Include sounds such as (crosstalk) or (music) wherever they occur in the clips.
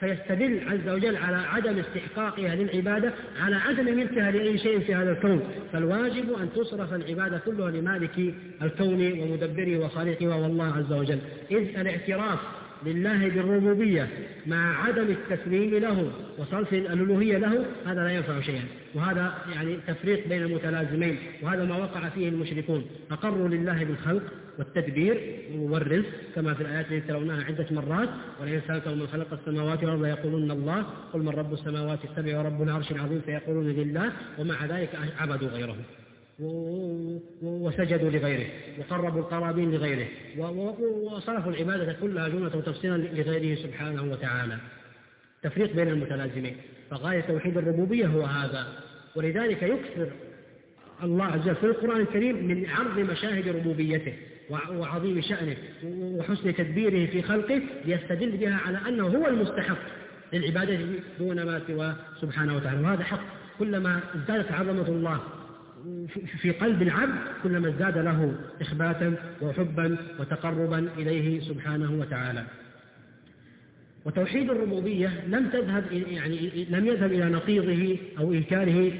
فيستدل عز وجل على عدم استحقاقها للعبادة على عدم ملكها لأي شيء في هذا الكون. فالواجب أن تصرف العبادة كلها لمالك الكون ومدبره وخالقه وهو الله عز وجل. إذ الاعتراف لله بالربوبية مع عدم التسليم له وصرف الألوهية له هذا لا ينفع شيئا. وهذا يعني تفريق بين المتلازمين وهذا ما وقع فيه المشركون. أقروا لله بالخلق والتدبير والرزق كما في الآيات التي ترونها عدة مرات. ولئن سألتهم من خلق السماوات والأرض يقولون الله قل من رب السماوات السبع ورب العرش العظيم فيقولون لله ومع ذلك عبدوا غيره وسجدوا لغيره وقربوا القرابين لغيره وصرفوا العبادة كلها جملة وتفصيلا لغيره سبحانه وتعالى. تفريق بين المتلازمين. فغاية توحيد الربوبية هو هذا. ولذلك يكثر الله عز وجل في القرآن الكريم من عرض مشاهد ربوبيته وعظيم شأنه وحسن تدبيره في خلقه ليستدل بها على أنه هو المستحق للعبادة دون ما سواه سبحانه وتعالى. وهذا حق. كلما ازدادت عظمة الله في قلب العبد كلما ازداد له إخباتا وحبا وتقربا إليه سبحانه وتعالى. وتوحيد الربوبية لم تذهب يعني لم يذهب إلى نقيضه أو إنكاره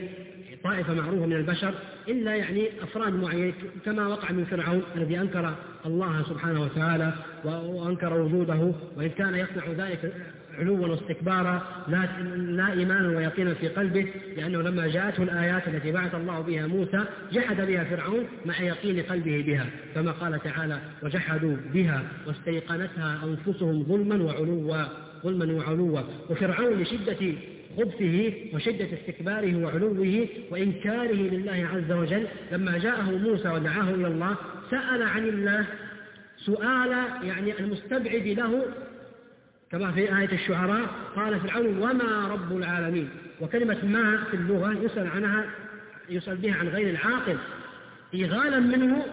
طائفة معروفة من البشر إلا يعني أفراد معينة كما وقع من فرعون الذي أنكر الله سبحانه وتعالى وأنكر وجوده وإن كان يصنع ذلك علوا واستكبارا لا, لا إيمانا ويقينا في قلبه لأنه لما جاءته الآيات التي بعث الله بها موسى جحد بها فرعون مع يقين قلبه بها كما قال تعالى وجحدوا بها واستيقنتها أنفسهم ظلما وعلوا ظلما وعلوا. وفرعون لشدة خبثه وشدة استكباره وعلوه وإنكاره لله عز وجل لما جاءه موسى ودعاه إلى الله سأل عن الله سؤال يعني المستبعد له كما في آية الشعراء قال فرعون وما رب العالمين وكلمة ما في اللغة يسأل عنها يسأل بها عن غير العاقل إغالا منه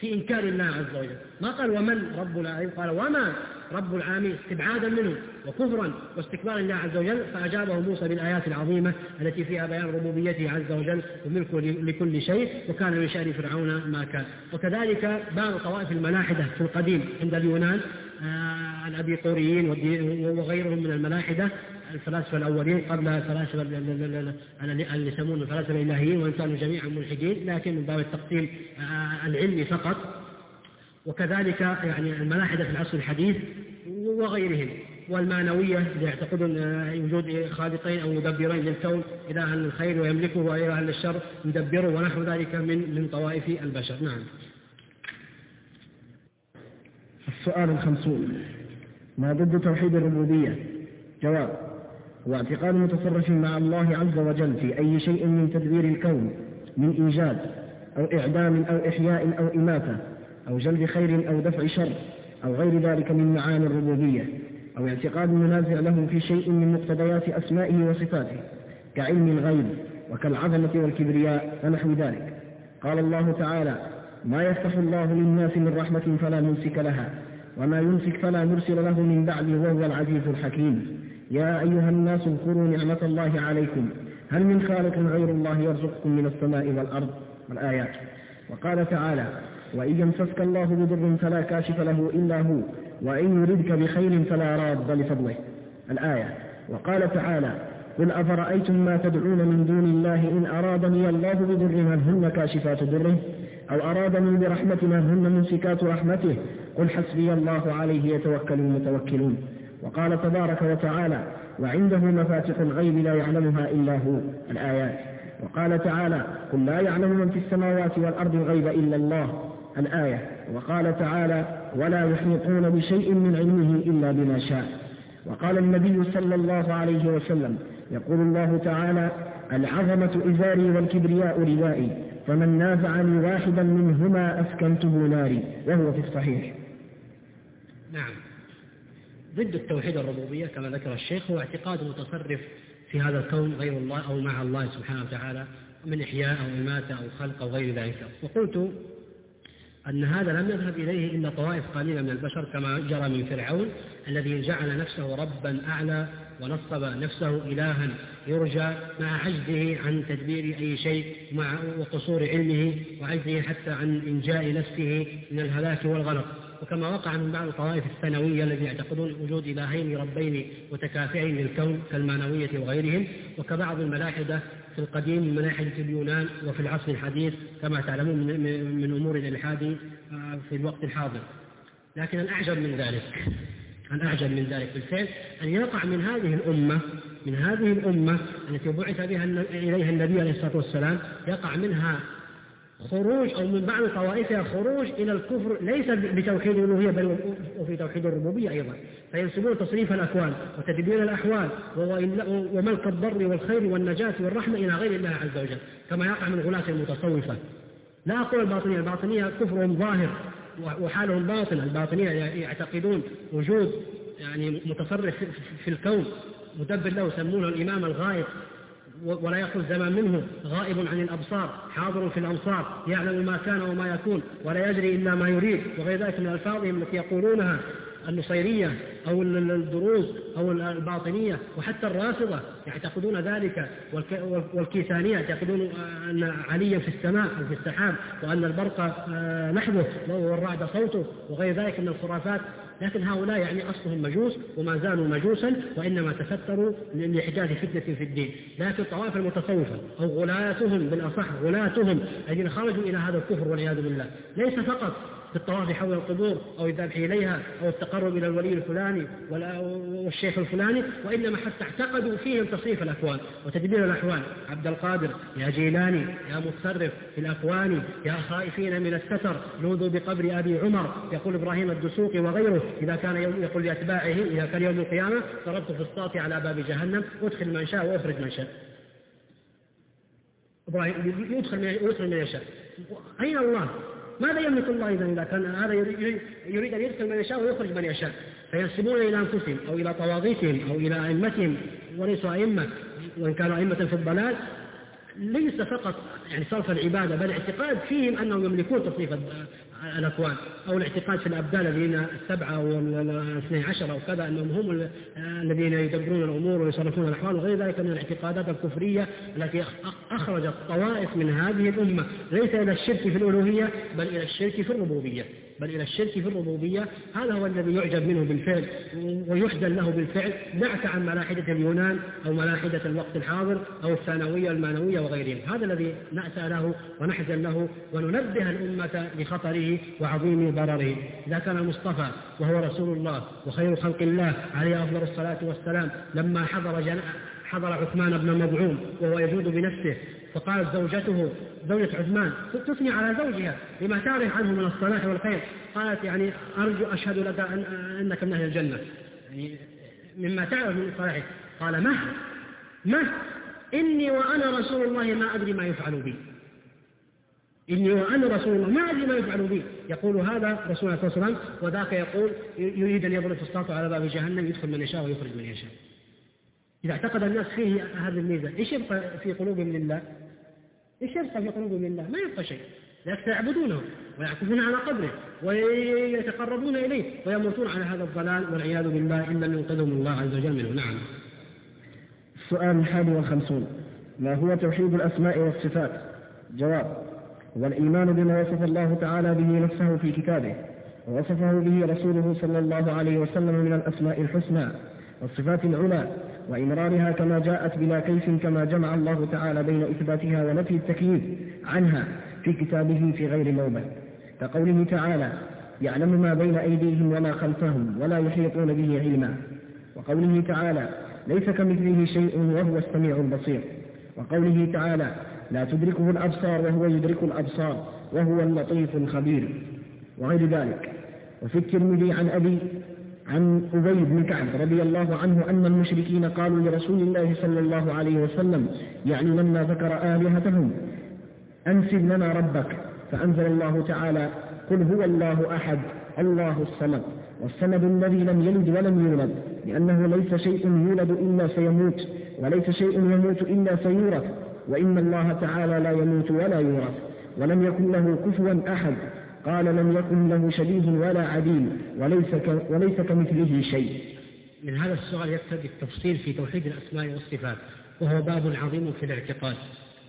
في إنكار الله عز وجل. ما قال ومن رب العالمين؟ قال وما رب العالمين؟ استبعادا منه وكفرا واستكبارا لله عز وجل. فأجابه موسى بالآيات العظيمة التي فيها بيان ربوبيته عز وجل وملكه لكل شيء وكان من شأن فرعون ما كان. وكذلك بعض طوائف الملاحدة في القديم عند اليونان آه، الأبيقوريين وغيرهم من الملاحدة الفلاسفة الأولين قبل الفلاسفة اللي يسمون الفلاسفة الإلهيين وإن كانوا جميعا ملحدين لكن من باب التقسيم آه، العلمي فقط. وكذلك يعني الملاحدة في العصر الحديث وغيرهم والمانوية اللي يعتقدون وجود خالقين أو مدبرين للكون إلها للخير ويملكه وإلها للشر يدبره ونحو ذلك من من طوائف البشر. نعم. السؤال الخمسون. ما ضد توحيد الربوبية؟ جواب هو اعتقاد متصرف مع الله عز وجل في أي شيء من تدبير الكون من إيجاد أو إعدام أو إحياء أو إماتة أو جلب خير أو دفع شر أو غير ذلك من معاني الربوبية أو اعتقاد منازع له في شيء من مقتضيات أسمائه وصفاته كعلم الغيب وكالعظمة والكبرياء ونحو ذلك. قال الله تعالى ما يفتح الله للناس من رحمة فلا ممسك لها وما يمسك فلا مرسل له من بعده وهو العزيز الحكيم. يا أيها الناس اذكروا نعمة الله عليكم. هل من خالق غير الله يرزقكم من السماء والأرض؟ والآيات. وقال تعالى وإن يمسسك الله بضر فلا كاشف له إلا هو وإن يردك بخير فلا راد لفضله. الآية. وقال تعالى قل أفرأيتم ما تدعون من دون الله إن أرادني الله بضر هل هن كاشفات ضره؟ أو أرادني برحمة هل هن ممسكات رحمته. قل حسبي الله عليه يتوكل المتوكلون. وقال تبارك وتعالى وعنده مفاتح الغيب لا يعلمها إلا هو. الآيات. وقال تعالى قل لا يعلم من في السماوات والأرض الغيب إلا الله. الآية. وقال تعالى ولا يحيطون بشيء من علمه إلا بما شاء. وقال النبي صلى الله عليه وسلم يقول الله تعالى العظمة إزاري والكبرياء ردائي فمن نازعني واحدا منهما أسكنته ناري وهو في الصحيح. نعم. ضد التوحيد الربوبية كما ذكر الشيخ هو اعتقاد متصرف في هذا الكون غير الله أو مع الله سبحانه وتعالى من إحياء أو إماتة أو خلق أو غير ذلك. وقلت أن هذا لم يذهب إليه إلا طوائف قليلة من البشر كما جرى من فرعون الذي جعل نفسه ربا أعلى ونصب نفسه إلها يرجى مع عجزه عن تدبير أي شيء مع وقصور علمه وعجزه حتى عن إنجاء نفسه من الهلاك والغرق وكما وقع من بعض الطوائف الثانوية الذين يعتقدون وجود إلهين ربين متكافئين للكون كالمانوية وغيرهم. وكبعض الملاحدة في القديم من ملاحدة اليونان وفي العصر الحديث كما تعلمون من أمور الإلحاد آه، في الوقت الحاضر. لكن الأعجب من ذلك الأعجب من ذلك. بالفعل أن يقع من هذه الأمة من هذه الأمة التي بعث بها إليها النبي عليه الصلاة والسلام يقع منها خروج أو من بعض طوائفها خروج إلى الكفر ليس بتوحيد الألوهية بل وفي توحيد الربوبية أيضا. فينسبون تصريف الأكوان وتدبير الأحوال وملك الضر والخير والنجاة والرحمة إلى غير الله عز وجل كما يقع من غلاة المتصوفة لا أقول الباطنية الباطنية كفرهم ظاهر. وحالهم باطن الباطنية يعتقدون وجود يعني متصرف في الكون مدبر له يسمونه الإمام الغائب ولا يخرج زمان منه غائب عن الأبصار حاضر في الأمصار يعلم ما كان وما يكون ولا يدري إلا ما يريد وغير ذلك من ألفاظهم التي يقولونها. النصيرية أو الدروز أو الباطنية وحتى الرافضة يعتقدون ذلك والكيسانية يعتقدون أن عليا في السماء أو في السحاب وأن البرق آه، نحبه والرعد صوته وغير ذلك من الخرافات. لكن هؤلاء يعني أصلهم مجوس وما زالوا مجوسا وإنما تستروا لإحداث فتنة في الدين. لكن الطوائف المتصوفة أو غلاتهم بالأصح غلاتهم الذين خرجوا إلى هذا الكفر والعياذ بالله. ليس فقط في الطواف حول القبور أو الذبح إليها أو التقرب إلى الولي الفلاني والشيخ الفلاني وإنما حتى اعتقدوا فيهم تصريف الأكوان وتدبير الأحوال عبد القادر يا جيلاني يا متصرف في الأكوان يا خائفين من الستر لوذوا بقبر أبي عمر يقول إبراهيم الدسوقي وغيره إذا كان يوم يقول لأتباعه إذا كان يوم القيامة ضربت في السطاط على باب جهنم وادخل من شاء وأخرج من شاء. إبراهيم يدخل من يشاء. أين الله؟ ماذا يملك الله إذا إذا كان هذا يريد أن يدخل من يشاء ويخرج من يشاء؟ فينسبون إلى أنفسهم أو إلى طواغيتهم أو إلى أئمتهم وليسوا أئمة وإن كانوا أئمة في الضلال. ليس فقط يعني صرف العبادة بل اعتقاد فيهم أنهم يملكون تصريف الأكوان أو الاعتقاد في الأبدال الذين السبعة والاثني عشر أو كذا أنهم هم الذين يدبرون الأمور ويصرفون الأحوال وغير ذلك من الاعتقادات الكفرية التي أخرجت طوائف من هذه الأمة ليس إلى الشرك في الألوهية بل إلى الشرك في الربوبية. بل إلى الشرك في الربوبية هذا هو الذي يعجب منه بالفعل ويحزن له بالفعل دعك عن ملاحدة اليونان أو ملاحدة الوقت الحاضر أو الثانوية المانوية وغيرهم هذا الذي نأسى له ونحزن له وننبه الأمة لخطره وعظيم ضرره. إذا كان المصطفى وهو رسول الله وخير خلق الله عليه أفضل الصلاة والسلام لما حضر جن... حضر عثمان بن مضعون وهو يجود بنفسه فقالت زوجته زوجة عثمان تثني على زوجها لما تعرف عنه من الصلاح والخير. قالت يعني أرجو أشهد لك أن أنك من أهل الجنة. يعني مما تعرف من صلاحه قال مه مه إني وأنا رسول الله ما أدري ما يفعل بي. إني وأنا رسول الله ما أدري ما يفعل بي. يقول هذا رسول الله صلى الله عليه وسلم وذاك يقول يريد أن يضرب فسطاطه على باب جهنم يدخل من يشاء ويخرج من يشاء. إذا اعتقد الناس فيه هذه الميزة إيش يبقى في قلوبهم لله إيش يبقى في قلوبهم لله ما يبقى شيء. لكن يعبدونه ويعكفون على قبره ويتقربون إليه ويموتون على هذا الضلال والعياذ بالله إن لم ينقذهم الله عز وجل منه. نعم. السؤال الحادي والخمسون. ما هو توحيد الأسماء والصفات؟ جواب والإيمان بما وصف الله تعالى به نفسه في كتابه ووصفه به رسوله صلى الله عليه وسلم من الأسماء الحسنى والصفات العلى وإمرارها كما جاءت بلا كيف كما جمع الله تعالى بين إثباتها ونفي التكييف عنها في كتابه في غير موضع. كقوله تعالى يعلم ما بين أيديهم وما خلفهم ولا يحيطون به علما. وقوله تعالى ليس كمثله شيء وهو السميع البصير. وقوله تعالى لا تدركه الأبصار وهو يدرك الأبصار وهو اللطيف الخبير. وغير ذلك. وفي الترمذي عن أبي عن أبي بن كعب رضي الله عنه أن المشركين قالوا لرسول الله صلى الله عليه وسلم يعني لما ذكر آلهتهم أنسب لنا ربك فأنزل الله تعالى قل هو الله أحد الله الصمد. والصمد الذي لم يلد ولم يولد لأنه ليس شيء يولد إلا سيموت وليس شيء يموت إلا سيورث وإن الله تعالى لا يموت ولا يورث ولم يكن له كفوا أحد. قال لم يكن له شبيه ولا عديل وليس, وليس كمثله شيء. من هذا السؤال يقتضي التفصيل في توحيد الأسماء والصفات وهو باب عظيم في الاعتقاد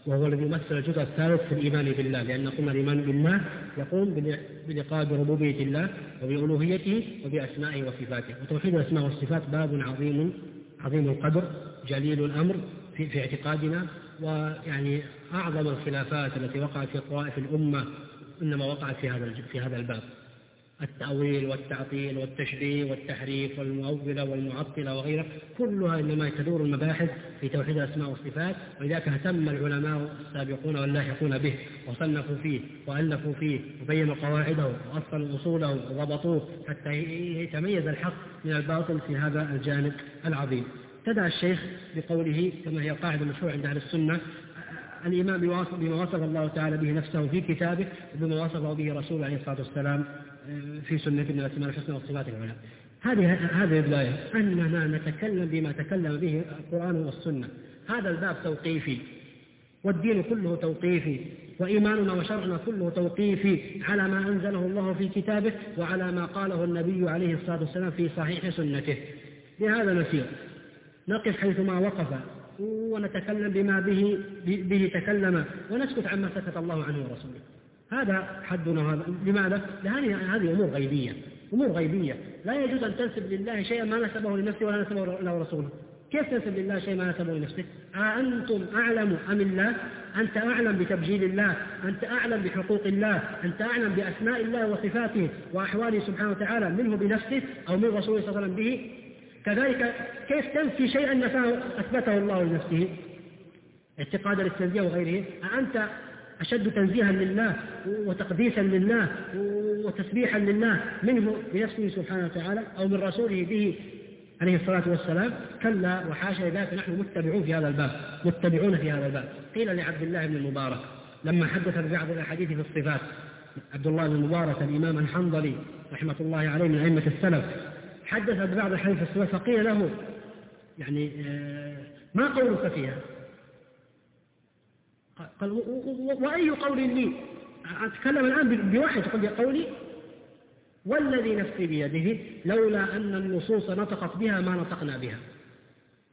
وهو الذي يمثل الجزء الثالث في الإيمان بالله لأن قلنا الإيمان بالله يقوم بلقاء بربوبية الله وبألوهيته وبأسمائه وصفاته. وتوحيد الأسماء والصفات باب عظيم عظيم القدر جليل الأمر في, في اعتقادنا ويعني أعظم الخلافات التي وقعت في طوائف الأمة إنما وقعت في هذا في هذا الباب. التأويل والتعطيل والتشبيه والتحريف والمؤولة والمعطلة وغيرها كلها إنما تدور المباحث في توحيد الأسماء والصفات ولذلك اهتم العلماء السابقون واللاحقون به وصنفوا فيه وألفوا فيه وبينوا قواعده وأصلوا أصوله وضبطوه حتى يتميز الحق من الباطل في هذا الجانب العظيم. ابتدأ الشيخ بقوله كما هي قاعدة مشهورة عند أهل السنة الإيمان بما وصف الله تعالى به نفسه في كتابه وبما وصفه به رسوله عليه الصلاة والسلام في سنة من الأسماء الحسنى والصفات العلى هذه هذه البداية. أننا نتكلم بما تكلم به القرآن والسنة. هذا الباب توقيفي. والدين كله توقيفي. وإيماننا وشرعنا كله توقيفي على ما أنزله الله في كتابه وعلى ما قاله النبي عليه الصلاة والسلام في صحيح سنته. بهذا نسير. نقف حيثما وقف. ونتكلم بما به به تكلم ونسكت عما سكت الله عنه ورسوله. هذا حدنا هذا. لماذا؟ لأن هذه أمور غيبية. أمور غيبية. لا يجوز أن تنسب لله شيئا ما نسبه لنفسه ولا نسبه له رسوله كيف تنسب لله شيء ما نسبه لنفسه؟ أأنتم أعلم أم الله؟ أنت أعلم بتبجيل الله؟ أنت أعلم بحقوق الله؟ أنت أعلم بأسماء الله وصفاته وأحواله سبحانه وتعالى منه بنفسه أو من رسوله صلى الله عليه وسلم به؟ كذلك كيف تنفي شيئا نفاه أثبته الله لنفسه؟ اعتقادا للتنزيه وغيره؟ أأنت أشد تنزيها لله وتقديسا لله وتسبيحا لله منه بنفسه سبحانه وتعالى أو من رسوله به عليه الصلاة والسلام؟ كلا وحاشا ذلك نحن متبعون في هذا الباب متبعون في هذا الباب. قيل لعبد الله بن المبارك لما حدث ببعض الأحاديث في الصفات عبد الله بن المبارك الإمام الحنظلي رحمة الله عليه من أئمة السلف حدث ببعض الحديث في الصفات فقيل له يعني آه، ما قولك فيها؟ قال وأي قول لي؟ أتكلم الآن بواحد يقول قولي. والذي نفسي بيده لولا أن النصوص نطقت بها ما نطقنا بها.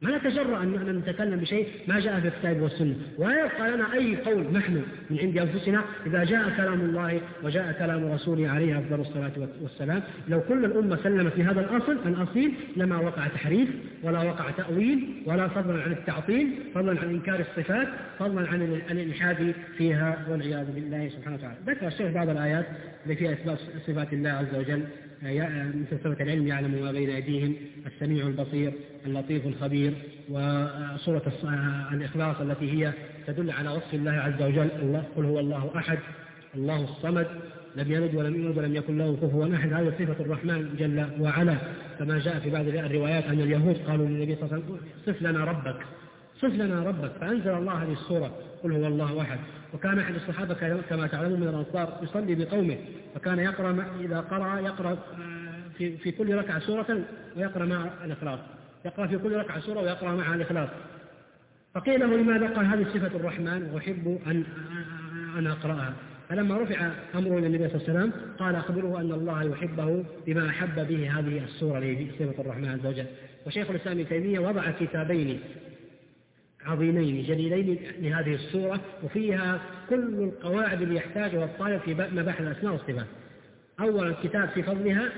ما نتجرأ أن نتكلم بشيء ما جاء في الكتاب والسنة. ولا يبقى لنا أي قول نحن من عند أنفسنا إذا جاء كلام الله وجاء كلام رسوله عليه أفضل الصلاة والسلام. لو كل الأمة سلمت في هذا الأصل الأصيل لما وقع تحريف ولا وقع تأويل ولا فضلا عن التعطيل فضلا عن إنكار الصفات فضلا عن الإلحاد فيها والعياذ بالله سبحانه وتعالى. ذكر الشيخ بعض الآيات التي فيها إثبات صفات الله عز وجل مثل العلم يعلم ما بين أيديهم السميع البصير اللطيف الخبير وصورة الإخلاص التي هي تدل على وصف الله عز وجل. الله قل هو الله أحد الله الصمد. لم يلد ولم يولد ولم يكن له كفوا أحد. هذه صفة الرحمن جل وعلا. كما جاء في بعض الروايات أن اليهود قالوا للنبي صلى الله عليه وسلم صف لنا ربك صف لنا ربك. فأنزل الله هذه السورة قل هو الله أحد. وكان أحد الصحابة كما تعلمون من الأنصار يصلي بقومه فكان يقرأ إذا قرأ يقرأ في, في كل ركعة سورة ويقرأ مع الإخلاص. يقرأ في كل ركعة سورة ويقرأ معها الإخلاص. فقيل له لماذا قال هذه صفة الرحمن؟ وأحب أن أن أقرأها. فلما رفع أمره إلى النبي صلى الله عليه وسلم قال أخبره أن الله يحبه بما أحب به هذه السورة صفة الرحمن عز وجل. وشيخ الإسلام ابن تيمية وضع كتابين عظيمين جليلين لهذه السورة وفيها كل القواعد اللي يحتاجها الطالب في مباحث الأسماء والصفات. أولا كتاب في فضلها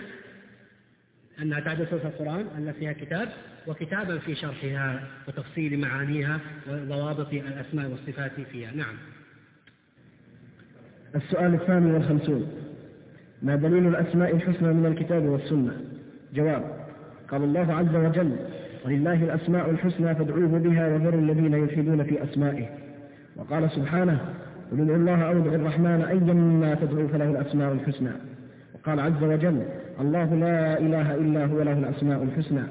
أنها تعدل سورة القرآن أن فيها كتاب وكتابا في شرحها وتفصيل معانيها وضوابط الأسماء والصفات فيها. نعم. السؤال الثاني والخمسون. ما دليل الأسماء الحسنى من الكتاب والسنة؟ جواب قال الله عز وجل ولله الأسماء الحسنى فادعوه بها وذروا الذين يلحدون في أسمائه. وقال سبحانه قل ادعوا الله أو ادعوا الرحمن أيا ما تدعوا فله الأسماء الحسنى. وقال عز وجل الله لا إله إلا هو له الأسماء الحسنى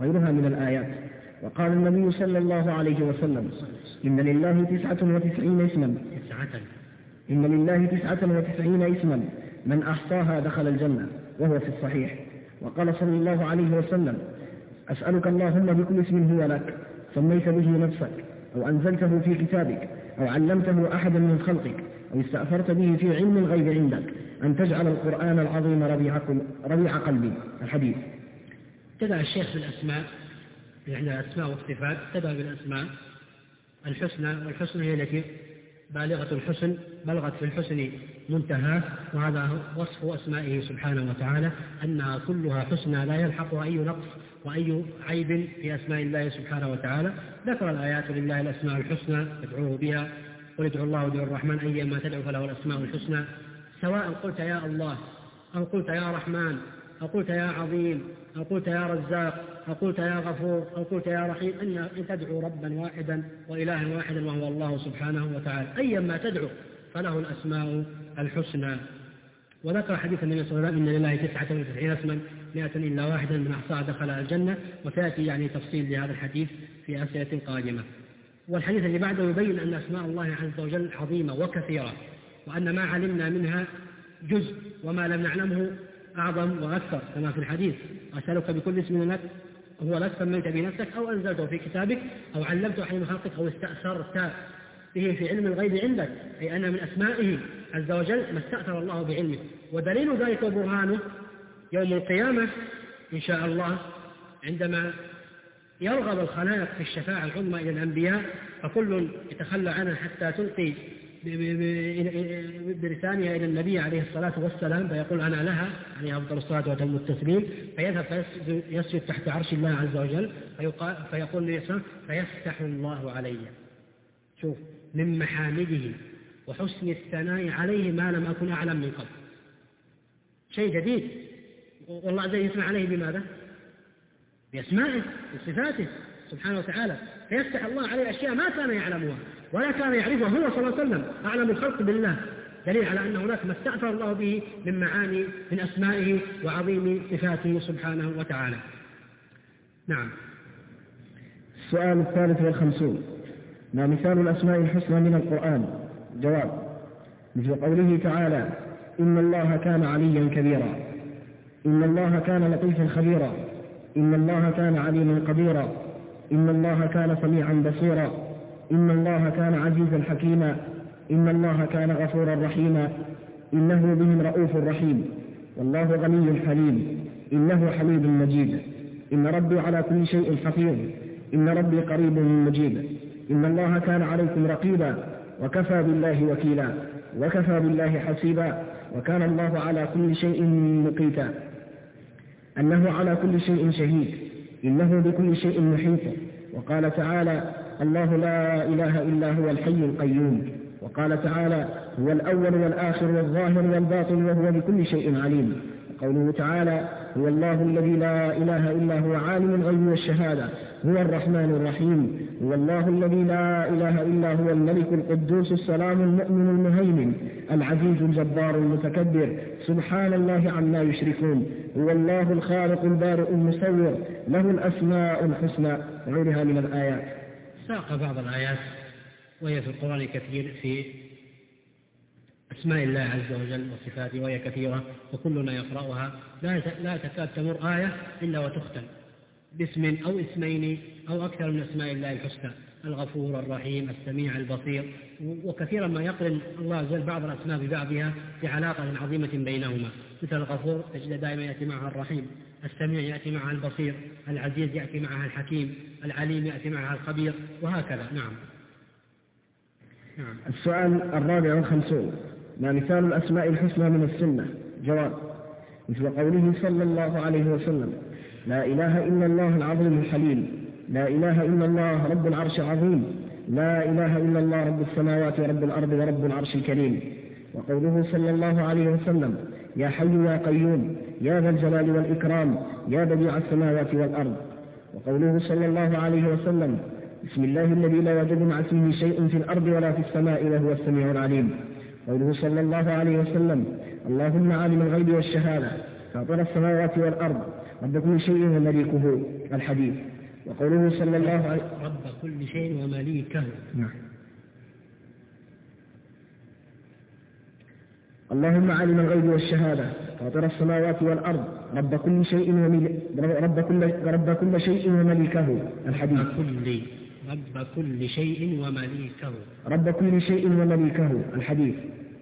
غيرها من الآيات. وقال النبي صلى الله عليه وسلم إن لله تسعة وتسعين اسما. إن لله تسعة وتسعين اسما. من أحصاها دخل الجنة وهو في الصحيح. وقال صلى الله عليه وسلم أسألك اللهم بكل اسم هو لك سميت به نفسك أو أنزلته في كتابك أو علمته أحدا من خلقك أو استأثرت به في علم الغيب عندك أن تجعل القرآن العظيم ربيع, ربيع قلبي. الحديث. ابتدأ الشيخ بالأسماء يعني الأسماء والصفات ابتدأ بالأسماء. الحسنى والحسنى هي التي بالغة الحسن بلغت في الحسن منتهى وهذا وصف أسمائه سبحانه وتعالى أنها كلها حسنى لا يلحقها أي نقص وأي عيب في أسماء الله سبحانه وتعالى. ذكر الآيات لله الأسماء الحسنى ادعوه بها ادعوا الله ودعوا الرحمن أيما تدعو فله الأسماء الحسنى. سواء قلت يا الله أو قلت يا رحمن أو قلت يا عظيم أو قلت يا رزاق أو قلت يا غفور أو قلت يا رحيم أن تدعو ربا واحدا وإلها واحدا وهو الله سبحانه وتعالى. أيا ما تدعو فله الأسماء الحسنى. وذكر حديث النبي صلى الله عليه وسلم إن لله تسعة وتسعين اسما. مئة إلا واحدا من أحصاها دخل الجنة وتأتي يعني تفصيل لهذا الحديث في أسئلة قادمة. والحديث اللي بعده يبين أن أسماء الله عز وجل عظيمة وكثيرة وأن ما علمنا منها جزء وما لم نعلمه أعظم وأكثر كما في الحديث أسألك بكل اسم لك هو لك سميت بنفسك أو أنزلته في كتابك أو علمته من خلقك أو استأثرت به في علم الغيب عندك. أي أن من أسمائه عز وجل ما استأثر الله بعلمه. ودليل ذلك وبرهانه يوم القيامة إن شاء الله عندما يرغب الخلائق في الشفاعة العظمى إلى الأنبياء فكل يتخلى عنها حتى تلقي بلسانها إلى النبي عليه الصلاة والسلام فيقول أنا لها عليه أفضل الصلاة وأتم التسليم فيذهب فيسجد تحت عرش الله عز وجل فيقول صلى فيفتح الله علي. شوف من محامده وحسن الثناء عليه ما لم أكن أعلم من قبل. شيء جديد. والله عز وجل يسمع عليه بماذا؟ بأسمائه وصفاته سبحانه وتعالى. فيفتح الله عليه أشياء ما كان يعلمها ولا كان يعرفها. هو صلى الله عليه وسلم أعلم الخلق بالله. دليل على أن هناك ما استأثر الله به من معاني من أسمائه وعظيم صفاته سبحانه وتعالى. نعم. السؤال الثالث والخمسون. ما مثال الأسماء الحسنى من القرآن؟ جواب. مثل قوله تعالى إن الله كان عليا كبيرا. إن الله كان لطيفا خبيرا. إن الله كان عليما قديرا. إن الله كان سميعا بصيرا. إن الله كان عزيزا حكيما. إن الله كان غفورا رحيما. إنه بهم رؤوف رحيم. والله غني حليم. إنه حميد مجيد. إن ربي على كل شيء حفيظ. إن ربي قريب مجيب إن الله كان عليكم رقيبا. وكفى بالله وكيلا. وكفى بالله حسيبا. وكان الله على كل شيء مقيتا. أنه على كل شيء شهيد إنه بكل شيء محيط. وقال تعالى الله لا إله إلا هو الحي القيوم. وقال تعالى هو الأول والآخر والظاهر والباطن وهو بكل شيء عليم. وقوله تعالى هو الله الذي لا إله إلا هو عالم الغيب والشهادة هو الرحمن الرحيم. هو الله الذي لا إله إلا هو الملك القدوس السلام المؤمن المهيمن العزيز الجبار المتكبر. سبحان الله عما يشركون. هو الله الخالق البارئ المصور له الأسماء الحسنى وغيرها من الآيات. ساق بعض الآيات وهي في القرآن كثير في أسماء الله عز وجل وصفاته وهي كثيرة وكلنا يقرأها. لا لا تكاد تمر آية إلا وتختم باسم أو اسمين أو أكثر من أسماء الله الحسنى. الغفور الرحيم السميع البصير. وكثيرا ما يقرن الله عز وجل بعض الأسماء ببعضها في علاقة عظيمة بينهما. مثل الغفور تجد دائما يأتي معها الرحيم السميع يأتي معها البصير العزيز يأتي معها الحكيم العليم يأتي معها الخبير وهكذا. نعم. نعم. السؤال الرابع والخمسون. ما مثال الأسماء الحسنى من السنة؟ جواب مثل قوله صلى الله عليه وسلم لا إله إلا الله العظيم الحليم لا إله إلا الله رب العرش العظيم لا إله إلا الله رب السماوات ورب الأرض ورب العرش الكريم. وقوله صلى الله عليه وسلم يا حي يا قيوم يا ذا الجلال والإكرام يا بديع السماوات والأرض. وقوله صلى الله عليه وسلم بسم الله الذي لا يوجد مع اسمه شيء في الأرض ولا في السماء وهو السميع العليم. قوله صلى الله عليه وسلم اللهم عالم الغيب والشهادة فاطر السماوات والأرض رب كل شيء ومليكه الحديث. وقوله صلى الله عليه رب كل شيء ومليكه. نعم. اللهم عالم الغيب والشهادة فاطر السماوات والأرض رب كل شيء ومل... رب كل رب كل شيء ومليكه. الحديث. رب كل رب كل شيء ومليكه. رب كل شيء ومليكه. الحديث.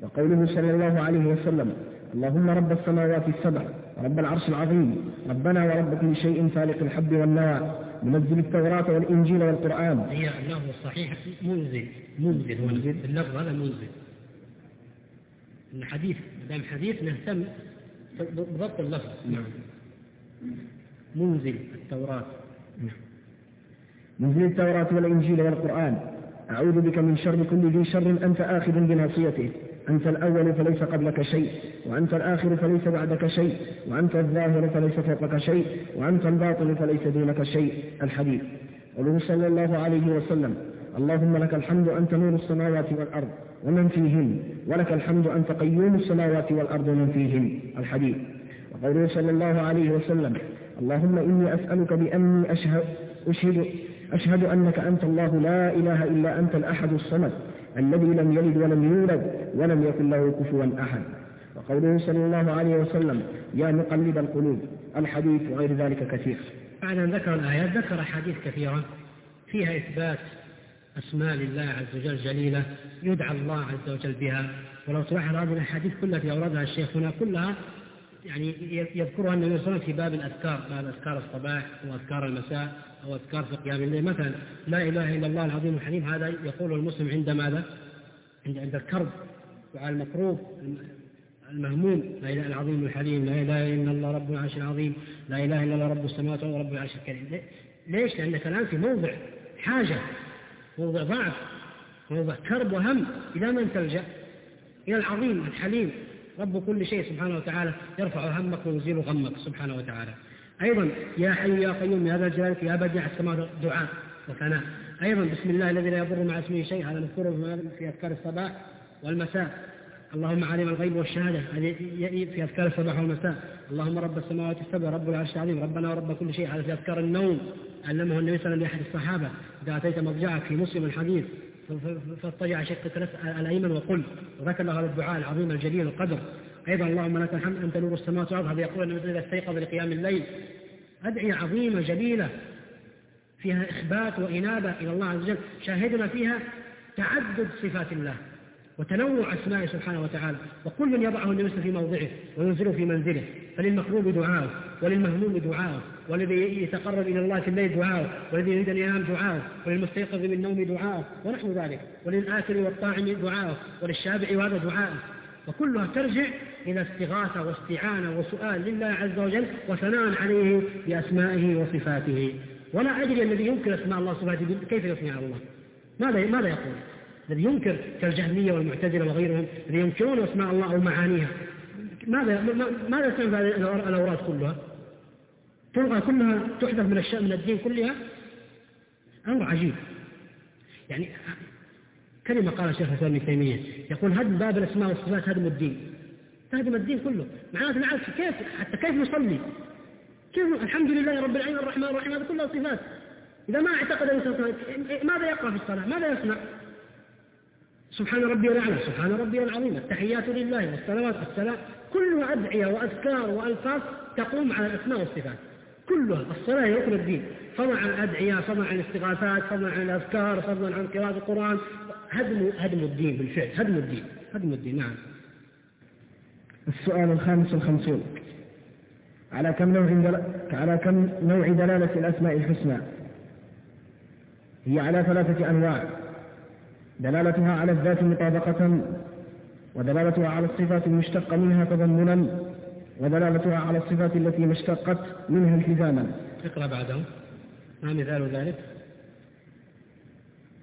وقوله صلى الله عليه وسلم اللهم رب السماوات السبع رب العرش العظيم ربنا ورب كل شيء فالق الحب والنوى منزل التوراة والإنجيل والقرآن. هي اللفظ الصحيح منزل منزل منزل. اللفظ هذا منزل. الحديث دام حديث نهتم بضبط اللفظ. نعم. منزل التوراة. نعم. منزل التوراة والإنجيل والقرآن. أعوذ بك من شر كل ذي شر أنت آخذ بناصيته. أنت الأول فليس قبلك شيء وأنت الآخر فليس بعدك شيء وأنت الظاهر فليس فوقك شيء وأنت الباطن فليس دونك شيء. الحديث. قوله صلى الله عليه وسلم اللهم لك الحمد أنت نور السماوات والأرض ومن فيهن. ولك الحمد أنت قيوم السماوات والأرض ومن فيهن. الحديث. وقوله صلى الله عليه وسلم اللهم إني أسألك بأني أشهد, أشهد, أشهد أنك أنت الله لا إله إلا أنت الأحد الصمد الذي لم يلد ولم يولد ولم يكن له كفوا أحد. وقوله صلى الله عليه وسلم يا مقلب القلوب الحديث وغير ذلك كثير. بعد أن ذكر الآيات ذكر أحاديث كثيرة فيها إثبات أسماء لله عز وجل جليلة يدعى الله عز وجل بها. ولو تلاحظ هذه الأحاديث كلها التي أوردها الشيخ هنا كلها يعني يذكرها النبي صلى الله عليه وسلم في باب الأذكار باب أذكار الصباح وأذكار المساء أو أذكار في قيام الليل. مثلا لا إله إلا الله العظيم الحليم هذا يقول المسلم عند ماذا؟ عند الكرب وعلى المكروب المهموم. لا إله العظيم الحليم لا إله إلا الله رب العرش العظيم لا إله إلا الله رب السماوات ورب العرش الكريم. ليش؟ لأنك الآن في موضع حاجة. موضع ضعف موضع كرب وهم إلى من تلجأ؟ إلى العظيم الحليم. رب كل شيء سبحانه وتعالى يرفع همك ويزيل غمك سبحانه وتعالى. أيضا يا حي يا قيوم يا ذا الجلال يا بديع السماء دعاء وثناء. أيضا بسم الله الذي لا يضر مع اسمه شيء هذا نذكره في أذكار الصباح والمساء. اللهم عالم الغيب والشهادة. هذه في أذكار الصباح والمساء. اللهم رب السماوات السبع رب العرش العظيم. ربنا ورب كل شيء. هذا في أذكار النوم. علمه النبي صلى الله عليه وسلم لأحد الصحابة. إذا أتيت مضجعك في مسلم الحديث فاضطجع شقك الأيمن وقل وذكر له هذا الدعاء العظيم الجليل القدر. أيضا اللهم لك الحمد أنت نور السماوات والأرض. هذا يقول النبي إذا استيقظ لقيام الليل. أدعية عظيمة جليلة. فيها إخبات وإنابة إلى الله عز وجل. شاهدنا فيها تعدد صفات الله. وتنوع أسمائه سبحانه وتعالى. وكل يضعه النبي في موضعه وينزله في منزله. فللمكروب دعاء وللمهموم دعاء والذي يتقرب إلى الله في الليل دعاء والذي يريد أن ينام دعاء وللمستيقظ من النوم دعاء ونحو ذلك. وللآكل والطاعم دعاء وللشابع وهذا دعاء وكلها ترجع إلى استغاثة واستعانة وسؤال لله عز وجل وثناء عليه بأسمائه وصفاته. ولا أدري الذي ينكر أسماء الله وصفاته كيف على الله؟ ماذا ماذا يقول؟ الذي ينكر كالجهمية والمعتزلة وغيرهم الذي ينكرون أسماء الله أو معانيها. ماذا ماذا تنفع الأوراد كلها؟ تلغى كلها تحذف من الشأن من الدين كلها؟ أمر عجيب. يعني كلمة قال الشيخ الإسلام ابن تيمية يقول هدم باب الأسماء والصفات هدم الدين. تهدم الدين كله. معناته نعرف كيف حتى كيف نصلي. كيف الحمد لله رب العالمين الرحمن الرحيم هذه كلها صفات. إذا ما اعتقد الإنسان ماذا يقرأ في الصلاة؟ ماذا يصنع؟ سبحان ربي الأعلى سبحان ربي العظيم. التحيات لله والصلوات والسلام كلها أدعية وأذكار وألفاظ تقوم على الأسماء والصفات. كلها الصلاة هي ركن الدين. فضلا عن الأدعية فضلا عن الاستغاثات فضلا عن الأذكار فضلا عن قراءة القرآن. هدم هدم الدين بالفعل هدم الدين هدم الدين نعم. السؤال الخامس والخمسون. على كم نوع دل... على كم نوع دلالة الأسماء الحسنى؟ هي على ثلاثة أنواع. دلالتها على الذات مطابقة ودلالتها على الصفات المشتقة منها تضمنا ودلالتها على الصفات التي ما اشتقت منها التزاما. اقرأ بعده. ما مثال ذلك؟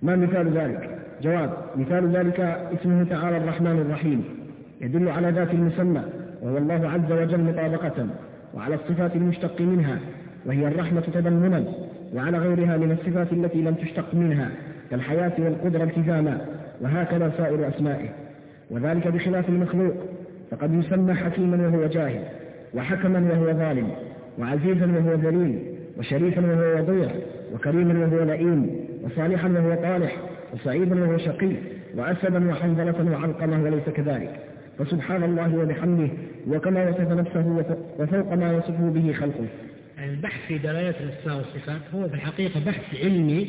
ما مثال ذلك؟ جواب مثال ذلك اسمه تعالى الرحمن الرحيم يدل على ذات المسمى وهو الله عز وجل مطابقة وعلى الصفات المشتق منها وهي الرحمة تضمنا وعلى غيرها من الصفات التي لم تشتق منها. كالحياة والقدرة التزاما وهكذا سائر أسمائه. وذلك بخلاف المخلوق فقد يسمى حكيما وهو جاهل وحكما وهو ظالم وعزيزا وهو ذليل وشريفا وهو وضيع وكريما وهو لئيم وصالحا وهو طالح وسعيدا وهو شقي وأسدا وحنظلة وعلقمة وليس كذلك. فسبحان الله وبحمده وكما وصف نفسه وفوق ما يصفه به خلقه. البحث في دلالة الأسماء والصفات هو في الحقيقة بحث علمي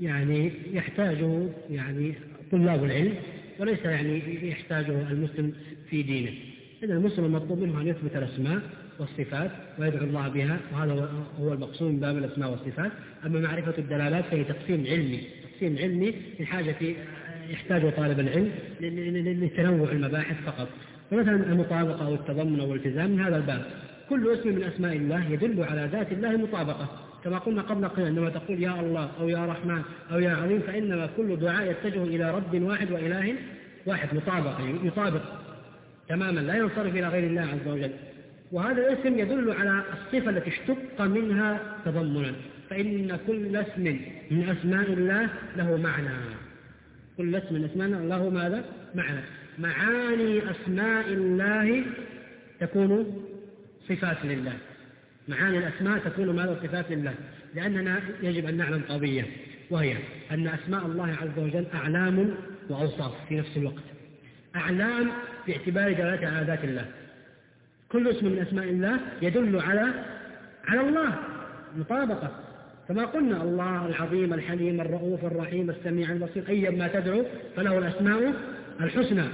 يعني يحتاجه يعني طلاب العلم وليس يعني يحتاجه المسلم في دينه. إذا المسلم المطلوب منه أن يثبت الأسماء والصفات ويدعو الله بها وهذا هو المقصود من باب الأسماء والصفات. أما معرفة الدلالات فهي تقسيم علمي تقسيم علمي في حاجة يحتاجه طالب العلم لتنوع المباحث فقط. فمثلا المطابقة أو التضمن أو الالتزام من هذا الباب. كل اسم من أسماء الله يدل على ذات الله مطابقة. كما قلنا قبل قليل عندما تقول يا الله أو يا رحمن أو يا عظيم فإنما كل دعاء يتجه إلى رب واحد وإله واحد مطابقة يطابق تماما لا ينصرف إلى غير الله عز وجل. وهذا الاسم يدل على الصفة التي اشتق منها تضمنا. فإن كل اسم من أسماء الله له معنى. كل اسم من أسماء الله له ماذا؟ معنى. معاني أسماء الله تكون صفات لله. معاني الأسماء تكون ماذا صفات لله لأننا يجب أن نعلم قضية وهي أن أسماء الله عز وجل أعلام وأوصاف في نفس الوقت. أعلام باعتبار دلالتها على ذات الله. كل اسم من أسماء الله يدل على على الله مطابقة. كما قلنا الله العظيم الحليم الرؤوف الرحيم السميع البصير أيا ما تدعو فله الأسماء الحسنى.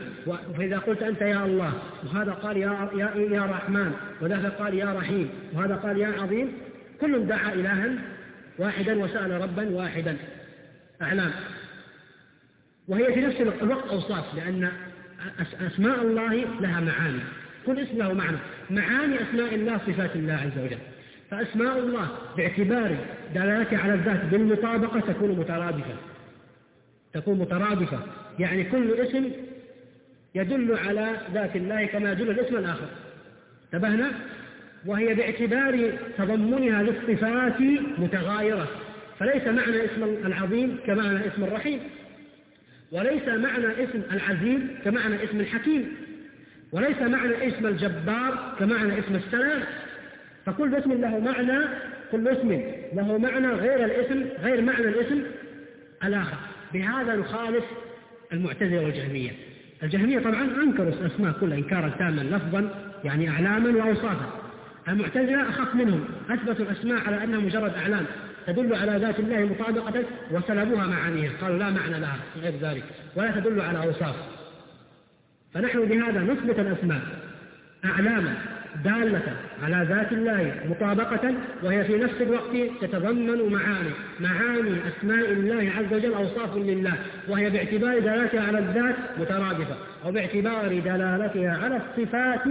فإذا قلت أنت يا الله وهذا قال يا, يا, يا رحمن وذاك قال يا رحيم وهذا قال يا عظيم كل دعا إلها واحدا وسأل ربا واحدا. أعلام. وهي في نفس الوقت أوصاف لأن أسماء الله لها معاني. كل اسم له معنى. معاني أسماء الله صفات الله عز وجل. فأسماء الله باعتبار دلالتها على الذات بالمطابقة تكون مترادفة. تكون مترادفة. يعني كل اسم يدل على ذات الله كما يدل الاسم الآخر. انتبهنا؟ وهي باعتبار تضمنها للصفات متغايرة. فليس معنى اسم العظيم كمعنى اسم الرحيم وليس معنى اسم العزيز كمعنى اسم الحكيم وليس معنى اسم الجبار كمعنى اسم السلام. فكل اسم له معنى كل اسم له معنى غير الاسم غير معنى الاسم الآخر. بهذا نخالف المعتزلة والجهمية. الجهمية طبعا أنكروا الأسماء كلها إنكارا تاما لفظا يعني أعلاما وأوصافا. المعتزلة أخف منهم أثبتوا الأسماء على أنها مجرد أعلام تدل على ذات الله مطابقة وسلبوها معانيها. قالوا لا معنى لها غير ذلك ولا تدل على أوصاف. فنحن بهذا نثبت الأسماء أعلاما. دالة على ذات الله مطابقة وهي في نفس الوقت تتضمن معاني معاني أسماء الله عز وجل أوصاف لله وهي باعتبار دلالتها على الذات مترادفة أو باعتبار دلالتها على الصفات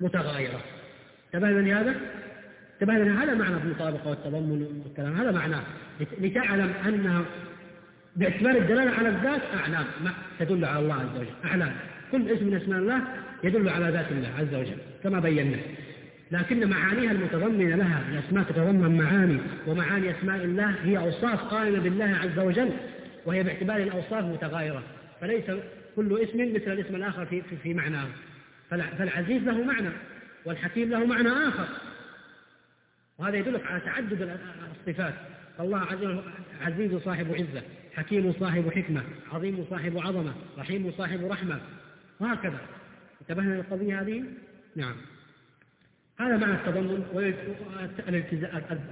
متغايرة. انتبهنا لهذا؟ انتبهنا هذا معنى المطابقة والتضمن والكلام هذا معناه لتعلم أنها باعتبار الدلالة على الذات أعلام ما تدل على الله عز وجل أعلام. كل اسم من أسماء الله يدل على ذات الله عز وجل كما بينا. لكن معانيها المتضمنة لها الأسماء تتضمن معاني ومعاني أسماء الله هي أوصاف قائمة بالله عز وجل وهي باعتبار الأوصاف متغايرة. فليس كل اسم مثل الاسم الآخر في, في, في معناه. فالعزيز له معنى والحكيم له معنى آخر. وهذا يدلك على تعدد الصفات. الله عزيز صاحب عزة حكيم صاحب حكمة عظيم صاحب عظمة رحيم صاحب رحمة. وهكذا. انتبهنا للقضية هذه؟ نعم. هذا معنى التضمن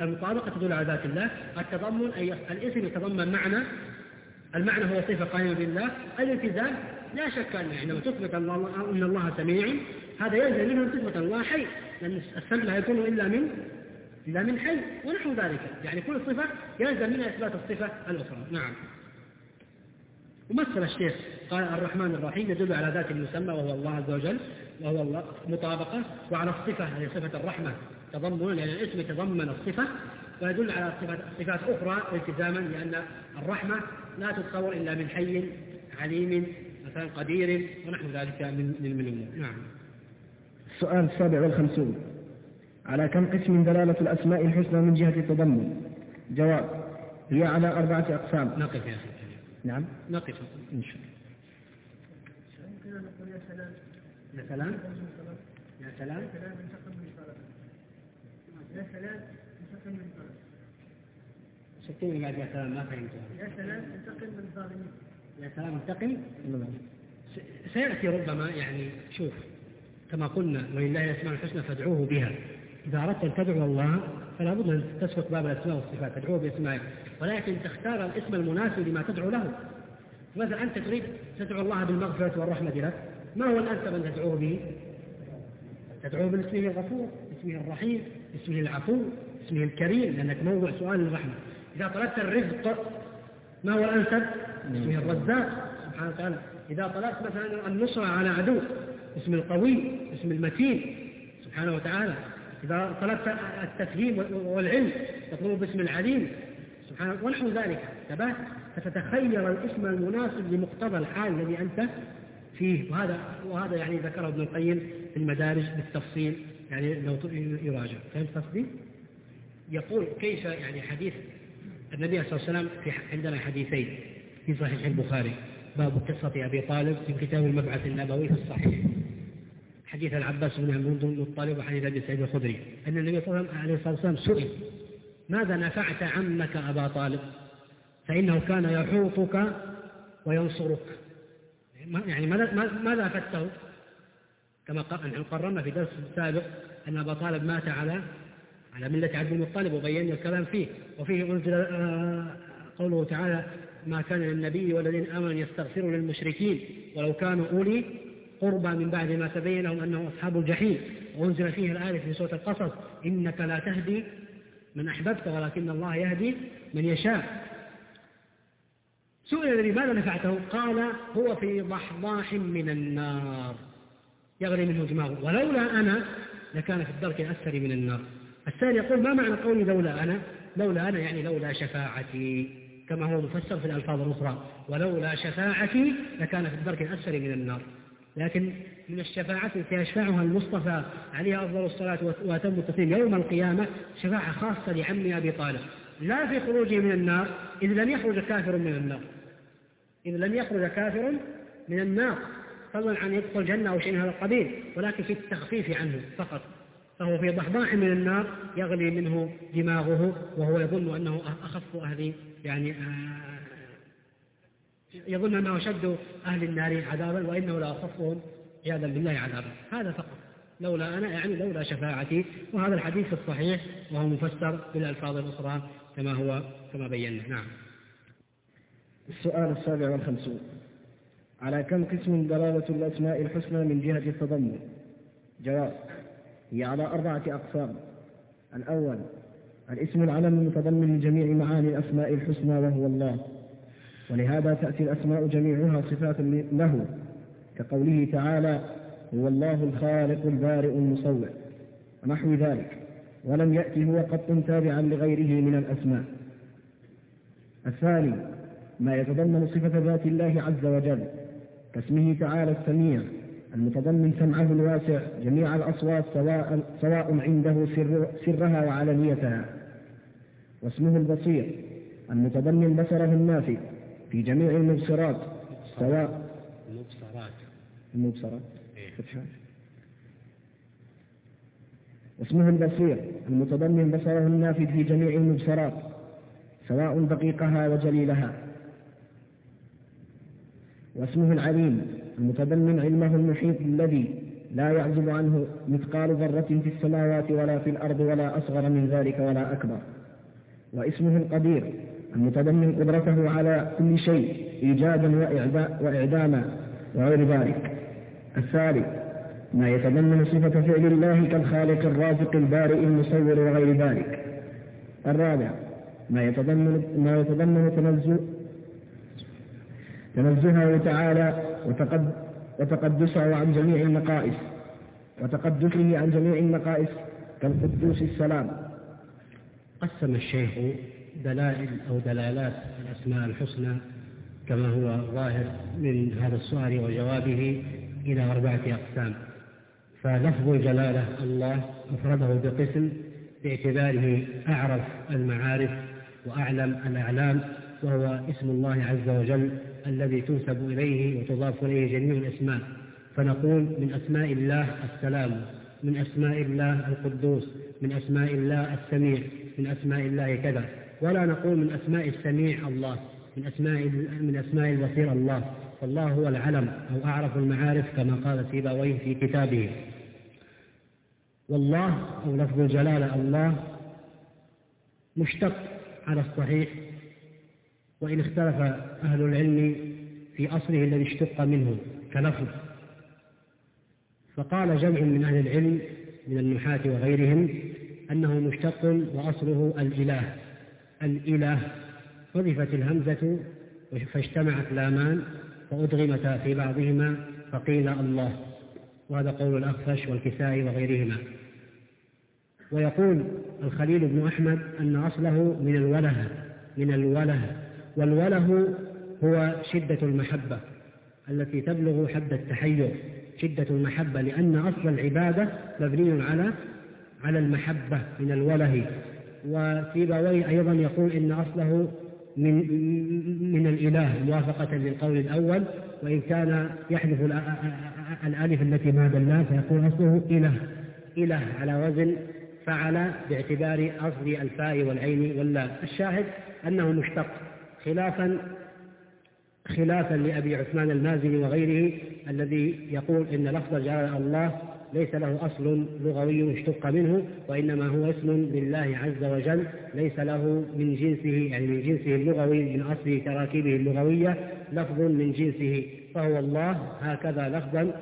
المطابقة تدل على ذات الله. التضمن أي الاسم يتضمن معنى المعنى هو صفة قائمة بالله. الالتزام لا شك أن عندما تثبت أن الله, أن الله سميع هذا يلزم منه أن تثبت الله حي. لأن السمع لا يكون إلا من إلا من حي ونحو ذلك. يعني كل صفة يلزم منها إثبات الصفة الأخرى. نعم. ومثل الشيخ قال الرحمن الرحيم يدل على ذات المسمى وهو الله عز وجل وهو الله مطابقة وعلى الصفة هي صفة الرحمة تضمن لأن الاسم يتضمن الصفة ويدل على صفات, صفات أخرى التزاما لأن الرحمة لا تتصور إلا من حي عليم مثلا قدير ونحو ذلك من من الأمور. نعم. السؤال السابع والخمسون. على كم قسم دلالة الأسماء الحسنى من جهة التضمن؟ جواب هي على أربعة أقسام. نقف يا أخي. نعم. نقف. إن شاء الله. يا سلام يا سلام يا سلام انتقم من ظالم ستين بعد يا سلام ما فهمت. يا سلام انتقم. من ظالمين يا سلام انتقم سيأتي ربما يعني شوف كما قلنا ولله الأسماء الحسنى فادعوه بها. إذا أردت أن تدعو الله فلا بد أن تسلك باب الأسماء والصفات تدعوه بأسمائه ولكن تختار الاسم المناسب لما تدعو له. مثلا أنت تريد تدعو الله بالمغفرة والرحمة لك ما هو الأنسب أن تدعوه به؟ تدعوه باسمه الغفور اسمه الرحيم اسمه العفو اسمه الكريم لأنك موضوع سؤال الرحمة. إذا طلبت الرزق ما هو الأنسب؟ اسمه الرزاق. سبحانه وتعالى. إذا طلبت مثلا النصرة على عدو اسم القوي اسم المتين. سبحانه وتعالى. إذا طلبت التفهيم والعلم تطلب باسم العليم. سبحانه ونحو ذلك. انتبه فتتخير الاسم المناسب لمقتضى الحال الذي أنت فيه. وهذا وهذا يعني ذكره ابن القيم في المدارج بالتفصيل. يعني لو يراجع. فهمت قصدي؟ يقول كيف يعني حديث النبي صلى الله عليه وسلم في عندنا حديثين في صحيح البخاري. باب قصة أبي طالب في كتاب المبعث النبوي في الصحيح. حديث العباس بن عبد المطلب وحديث أبي سعيد الخدري أن النبي صلى الله عليه وسلم سئل ماذا نفعت عمك أبا طالب؟ فإنه كان يحوطك وينصرك. يعني ماذا ماذا أفدته؟ كما قررنا في درس سابق أن أبا طالب مات على على ملة عبد المطلب وبينا الكلام فيه وفيه أنزل آه، قوله تعالى ما كان للنبي والذين آمنوا يستغفروا للمشركين ولو كانوا أولي قربى من بعد ما تبين لهم أنهم أصحاب الجحيم. وأنزل فيه الآية في سورة القصص إنك لا تهدي من أحببت ولكن الله يهدي من يشاء. سئل لماذا نفعته؟ قال هو في ضحضاح من النار. يغلي منه دماغه. ولولا أنا لكان في الدرك الأسفل من النار. الثاني يقول ما معنى قولي لولا أنا؟ لولا أنا يعني لولا شفاعتي كما هو مفسر في الألفاظ الأخرى. ولولا شفاعتي لكان في الدرك الأسفل من النار. لكن من الشفاعة التي يشفعها المصطفى عليه أفضل الصلاة وأتم التسليم يوم القيامة شفاعة خاصة لعم أبي طالب. لا في خروجه من النار إذ لم يخرج كافر من النار. إذ لم يخرج كافر من النار. فضلا عن يدخل الجنة أو شيء من هذا القبيل ولكن في التخفيف عنه فقط. فهو في ضحضاح من النار يغلي منه دماغه وهو يظن أنه أخف أهل يعني آه، يظن أنه أشد أهل النار عذابا وإنه لا أخفهم عياذا بالله عذابا. هذا فقط. لولا أنا يعني لولا شفاعتي. وهذا الحديث الصحيح وهو مفسر بالألفاظ الأخرى كما هو كما بينا. نعم. السؤال السابع والخمسون. على كم قسم دلالة الأسماء الحسنى من جهة التضمن؟ جواب هي على أربعة أقسام. الأول الاسم العلم المتضمن لجميع معاني الأسماء الحسنى وهو الله. ولهذا تأتي الأسماء جميعها صفات له كقوله تعالى هو الله الخالق البارئ المصور ونحو ذلك. ولم يأتي هو قط تابعا لغيره من الأسماء. الثاني ما يتضمن صفة ذات الله عز وجل كاسمه تعالى السميع المتضمن سمعه الواسع جميع الأصوات سواء, سواء عنده سر سرها وعلنيتها. واسمه البصير المتضمن بصره النافذ. في جميع المبصرات. سواء المبصرات. المبصرات. فتحة اسمه البصير المتضمن بصره النافذ في جميع المبصرات سواء دقيقها وجليلها. واسمه العليم المتضمن علمه المحيط الذي لا يعزب عنه مثقال ذرة في السماوات ولا في الأرض ولا أصغر من ذلك ولا أكبر. واسمه القدير المتضمن قدرته على كل شيء إيجادا وإعداما وغير ذلك. الثالث ما يتضمن صفة فعل الله كالخالق الرازق البارئ المصور وغير ذلك. الرابع ما يتضمن ما يتضمن تنزه تنزهه تعالى وتقد وتقدسه عن جميع النقائص وتقدسه عن جميع النقائص كالقدوس السلام. قسم الشيخ دلائل أو دلالات الأسماء الحسنى كما هو ظاهر من هذا السؤال وجوابه إلى أربعة أقسام. فلفظ الجلالة الله أفرده بقسم باعتباره أعرف المعارف وأعلم الأعلام وهو اسم الله عز وجل الذي تنسب إليه وتضاف إليه جميع الأسماء. فنقول من أسماء الله السلام من أسماء الله القدوس من أسماء الله السميع من أسماء الله كذا. ولا نقول من أسماء السميع الله من أسماء من أسماء البصير الله. فالله هو العلم أو أعرف المعارف كما قال سيبويه في كتابه. والله أو لفظ الجلالة الله مشتق على الصحيح وإن اختلف أهل العلم في أصله الذي اشتق منه كلفظ. فقال جمع من أهل العلم من النحاة وغيرهم أنه مشتق وأصله الإله. الإله حذفت الهمزة فاجتمعت لامان فأدغمتا في بعضهما فقيل الله. وهذا قول الأخفش والكسائي وغيرهما. ويقول الخليل بن أحمد أن أصله من الوله من الوله. والوله هو شدة المحبة التي تبلغ حد التحير. شدة المحبة لأن أصل العبادة مبني على على المحبة من الوله. وسيبويه أيضا يقول إن أصله من من الإله موافقة للقول الأول وإن كان يحذف الألف التي بعد الله فيكون أصله إله. إله على وزن فعل باعتبار أصل الفاء والعين واللام. الشاهد أنه مشتق خلافا خلافا لأبي عثمان المازني وغيره الذي يقول إن لفظ جلال الله ليس له أصل لغوي اشتق منه وإنما هو اسم لله عز وجل ليس له من جنسه يعني من جنسه اللغوي من أصل تراكيبه اللغوية لفظ من جنسه فهو الله هكذا لفظا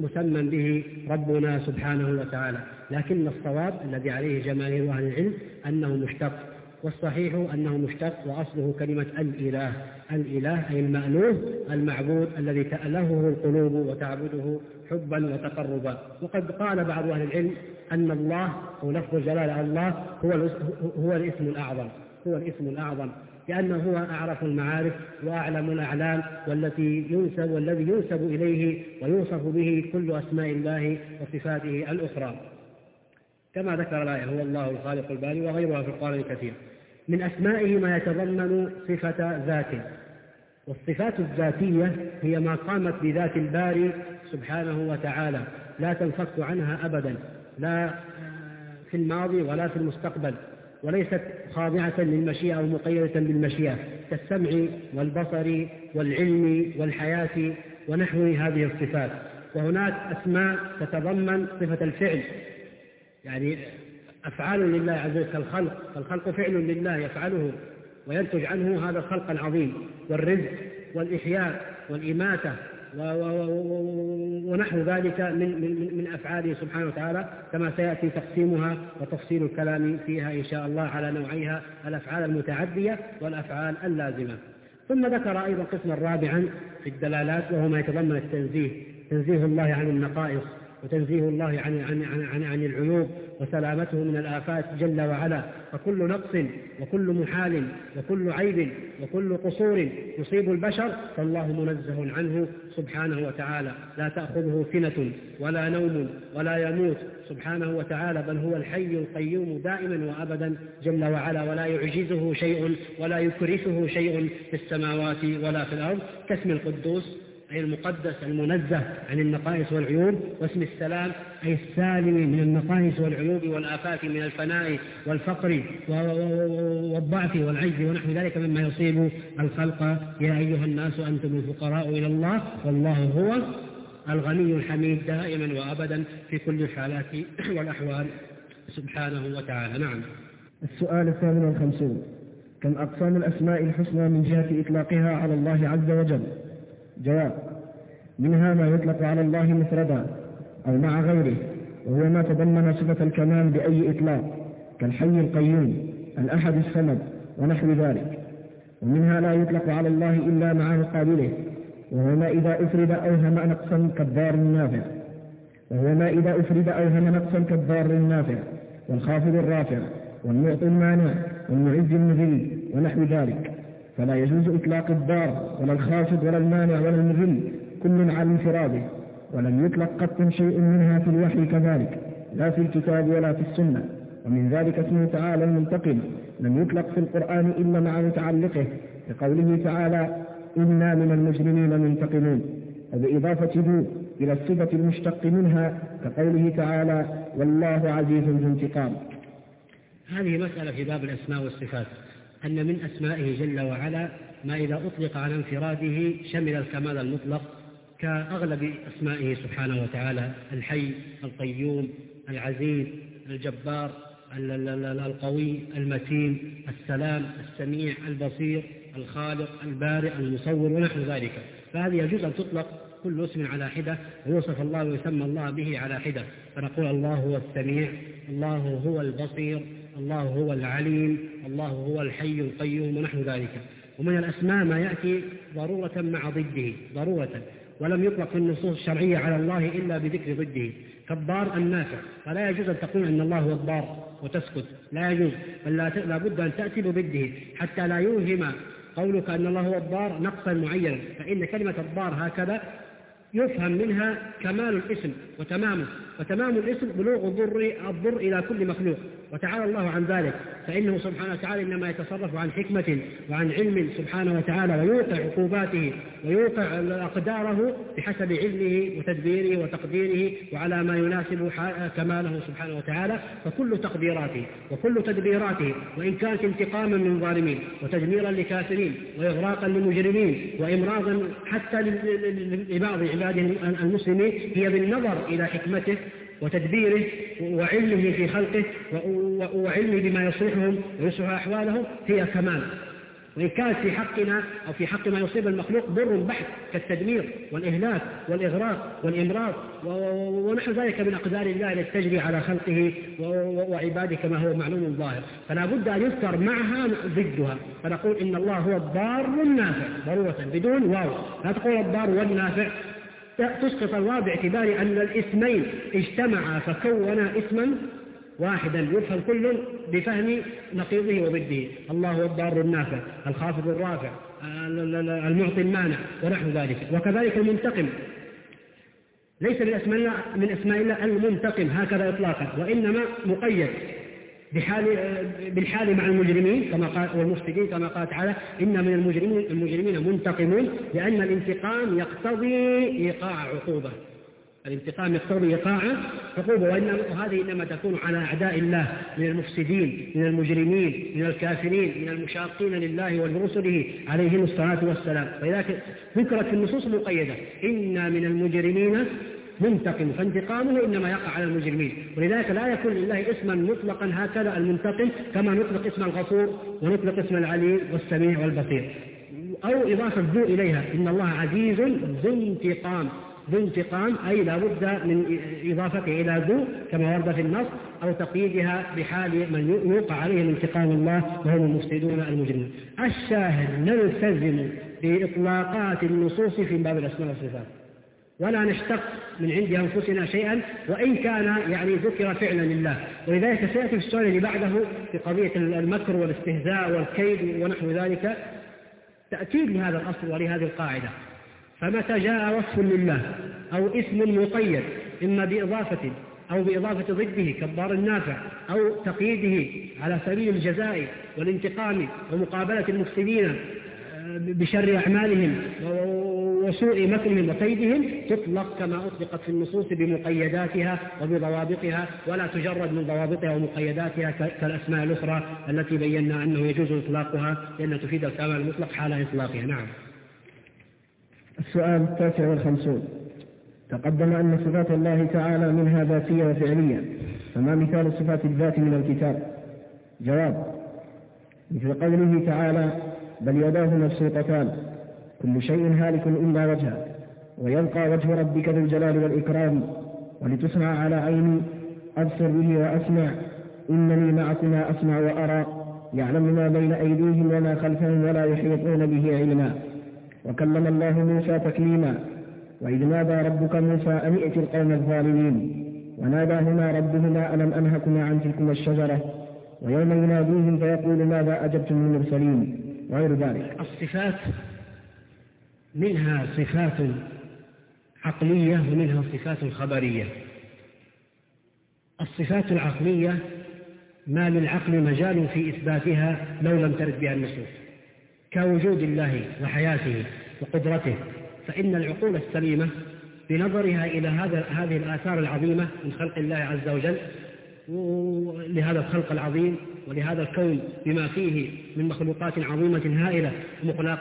مسمى به ربنا سبحانه وتعالى. لكن الصواب الذي عليه جماهير أهل العلم أنه مشتق. والصحيح أنه مشتق وأصله كلمة الإله. الإله أي المألوه المعبود الذي تألهه القلوب وتعبده حبا وتقربا. وقد قال بعض أهل العلم أن الله أو لفظ جلال الله هو هو الاسم الأعظم. هو الاسم الأعظم. لأنه هو أعرف المعارف وأعلم الأعلام والتي ينسب والذي ينسب إليه ويوصف به كل أسماء الله وصفاته الأخرى. كما ذكر الآية هو الله الخالق الباري وغيرها في القرآن الكثير من أسمائه ما يتضمن صفة ذاته والصفات الذاتية هي ما قامت بذات الباري سبحانه وتعالى. لا تنفك عنها أبدا لا في الماضي ولا في المستقبل. وليست خاضعة للمشيئة أو مقيدة بالمشيئة كالسمع والبصر والعلم والحياة ونحو هذه الصفات. وهناك أسماء تتضمن صفة الفعل. يعني أفعال لله عز وجل كالخلق فالخلق فعل لله يفعله وينتج عنه هذا الخلق العظيم والرزق والإحياء والإماتة ونحو ذلك من من من أفعاله سبحانه وتعالى كما سيأتي تقسيمها وتفصيل الكلام فيها إن شاء الله على نوعيها الأفعال المتعدية والأفعال اللازمة. ثم ذكر أيضا قسما رابعا في الدلالات وهو ما يتضمن التنزيه، تنزيه الله عن النقائص وتنزيه الله عن عن عن عن, عن العيوب وسلامته من الآفات جل وعلا. فكل نقص وكل محال وكل عيب وكل قصور يصيب البشر فالله منزه عنه سبحانه وتعالى. لا تأخذه سنة ولا نوم ولا يموت سبحانه وتعالى بل هو الحي القيوم دائما وأبدا جل وعلا. ولا يعجزه شيء ولا يكرسه شيء في السماوات ولا في الأرض. كاسم القدوس أي المقدس المنزه عن النقائص والعيوب واسم السلام أي السالم من النقائص والعيوب والآفات من الفناء والفقر والضعف والعجز ونحو ذلك مما يصيب الخلق. يا أيها الناس أنتم الفقراء إلى الله والله هو الغني الحميد دائما وأبدا في كل الحالات (clears throat) والأحوال. سبحانه وتعالى. نعم. السؤال الثامن والخمسون. كم أقسام الأسماء الحسنى من جهة إطلاقها على الله عز وجل؟ جواب. منها ما يطلق على الله مفردا أو مع غيره وهو ما تضمن صفة الكمال بأي إطلاق كالحي القيوم الأحد الصمد ونحو ذلك. ومنها لا يطلق على الله إلا مع مقابله وهو ما إذا أفرد أوهم نقصا كالضار النافع. وهو ما إذا أفرد أوهم نقصا كالضار النافع والخافض الرافع والمعطي المانع والمعز المذل ونحو ذلك. فلا يجوز إطلاق الضار ولا الخافض ولا المانع ولا المذل كل على انفراده. ولم يطلق قط شيء منها في الوحي كذلك لا في الكتاب ولا في السنة. ومن ذلك اسمه تعالى المنتقم لم يطلق في القرآن إلا مع متعلقه لقوله تعالى إنا من المجرمين منتقمون وبإضافة ذو إلى الصفة المشتق منها كقوله تعالى والله عزيز ذو انتقام هذه مسألة في باب الأسماء والصفات. أن من أسمائه جل وعلا ما إذا أطلق على انفراده شمل الكمال المطلق كأغلب أسمائه سبحانه وتعالى الحي القيوم العزيز الجبار القوي المتين السلام السميع البصير الخالق البارئ المصور ونحو ذلك. فهذه يجوز أن تطلق كل اسم على حدة ويوصف الله ويسمى الله به على حدة. فنقول الله هو السميع الله هو البصير الله هو العليم الله هو الحي القيوم ونحو ذلك. ومن الأسماء ما يأتي ضرورة مع ضده ضرورة. ولم يطلق في النصوص الشرعية على الله إلا بذكر ضده. كالضار النافع. فلا يجوز أن تقول أن الله هو الضار وتسكت. لا يجوز. بل لا بد أن تأتي بضده. حتى لا يوهم قولك أن الله هو الضار نقصا معينا. فإن كلمة الضار هكذا يفهم منها كمال الاسم وتمامه. وتمام الاسم بلوغ الضر الضر إلى كل مخلوق. وتعالى الله عن ذلك فإنه سبحانه وتعالى إنما يتصرف عن حكمة وعن علم سبحانه وتعالى ويوقع عقوباته ويوقع أقداره بحسب علمه وتدبيره وتقديره وعلى ما يناسب كماله سبحانه وتعالى فكل تقديراته وكل تدبيراته وإن كانت انتقاما من ظالمين وتدميرا لكافرين وإغراقا لمجرمين وإمراضا حتى لبعض عباده المسلمين هي بالنظر إلى حكمته وتدبيره وعلمه في خلقه وعلمه بما يصلحهم ويصلح أحوالهم هي كمال. وإن كانت في حقنا أو في حق ما يصيب المخلوق ضر بحث كالتدمير والإهلاك والإغراق والإمراض ونحو ذلك من أقدار الله التي تجري على خلقه وعباده كما هو معلوم ظاهر. فلا بد أن يذكر معها ضدها. فنقول إن الله هو الضار النافع ضرورة بدون واو. لا تقول الضار والنافع. تسقط الواو باعتبار أن الاسمين اجتمعا فكونا اسما واحدا يفهم كل بفهم نقيضه وضده. الله هو الضار النافع الخافض الرافع المعطي المانع ونحو ذلك. وكذلك المنتقم. ليس من أسماء من أسماء الله المنتقم هكذا اطلاقا وإنما مقيد. بحال بالحال مع المجرمين كما قال والمفسدين كما قال تعالى إن من المجرمين المجرمين منتقمون لأن الانتقام يقتضي إيقاع عقوبة. الانتقام يقتضي إيقاع عقوبة وانما وهذه إنما تكون على أعداء الله من المفسدين من المجرمين من الكافرين من المشاقين لله ولرسله عليهم الصلاة والسلام. فلذلك ذكرت في النصوص المقيده إن من المجرمين منتقم فانتقامه إنما يقع على المجرمين. ولذلك لا يكون لله اسما مطلقا هكذا المنتقم كما نطلق اسم الغفور ونطلق اسم العليم والسميع والبصير. أو إضافة ذو إليها إن الله عزيز ذو انتقام. ذو انتقام أي لا بد من إضافته إلى ذو كما ورد في النص أو تقييدها بحال من يوقع عليهم انتقام الله وهم المفسدون المجرمون. الشاهد نلتزم بإطلاقات النصوص في باب الأسماء والصفات. ولا نشتق من عند أنفسنا شيئا وإن كان يعني ذكر فعلا لله. ولذلك سيأتي في السؤال اللي بعده في قضية المكر والاستهزاء والكيد ونحو ذلك. تأكيد لهذا الأصل ولهذه القاعدة. فمتى جاء وصف لله أو اسم مقيد إما بإضافة أو بإضافة ضده كالضار النافع أو تقييده على سبيل الجزاء والانتقام ومقابلة المفسدين بشر أعمالهم وسوء مكرهم وكيدهم تطلق كما أطلقت في النصوص بمقيداتها وبضوابطها ولا تجرد من ضوابطها ومقيداتها كالأسماء الأخرى التي بينا أنه يجوز إطلاقها لأنها تفيد الكمال المطلق حال إطلاقها. نعم. السؤال التاسع والخمسون. تقدم أن صفات الله تعالى منها ذاتية وفعلية. فما مثال صفات الذات من الكتاب؟ جواب مثل قوله تعالى بل يداه مبسوطتان كل شيء هالك إلا وجهه ويبقى وجه ربك ذو الجلال والإكرام ولتسمع على عيني أبصر به وأسمع إنني معكما أسمع وأرى يعلم ما بين أيديهم وما خلفهم ولا يحيطون به علما. وكلم الله موسى تكليما وإذ نادى ربك موسى أن ائت القوم الظالمين. وناداهما ربهما ألم أنهكما عن تلكما الشجرة؟ ويوم يناديهم فيقول ماذا أجبتم المرسلين وغير ذلك. الصفات منها صفات عقلية ومنها صفات خبرية. الصفات العقلية ما للعقل مجال في إثباتها لو لم ترد بها النصوص. كوجود الله وحياته وقدرته فإن العقول السليمة بنظرها إلى هذا هذه الآثار العظيمة من خلق الله عز وجل لهذا الخلق العظيم ولهذا الكون بما فيه من مخلوقات عظيمة هائلة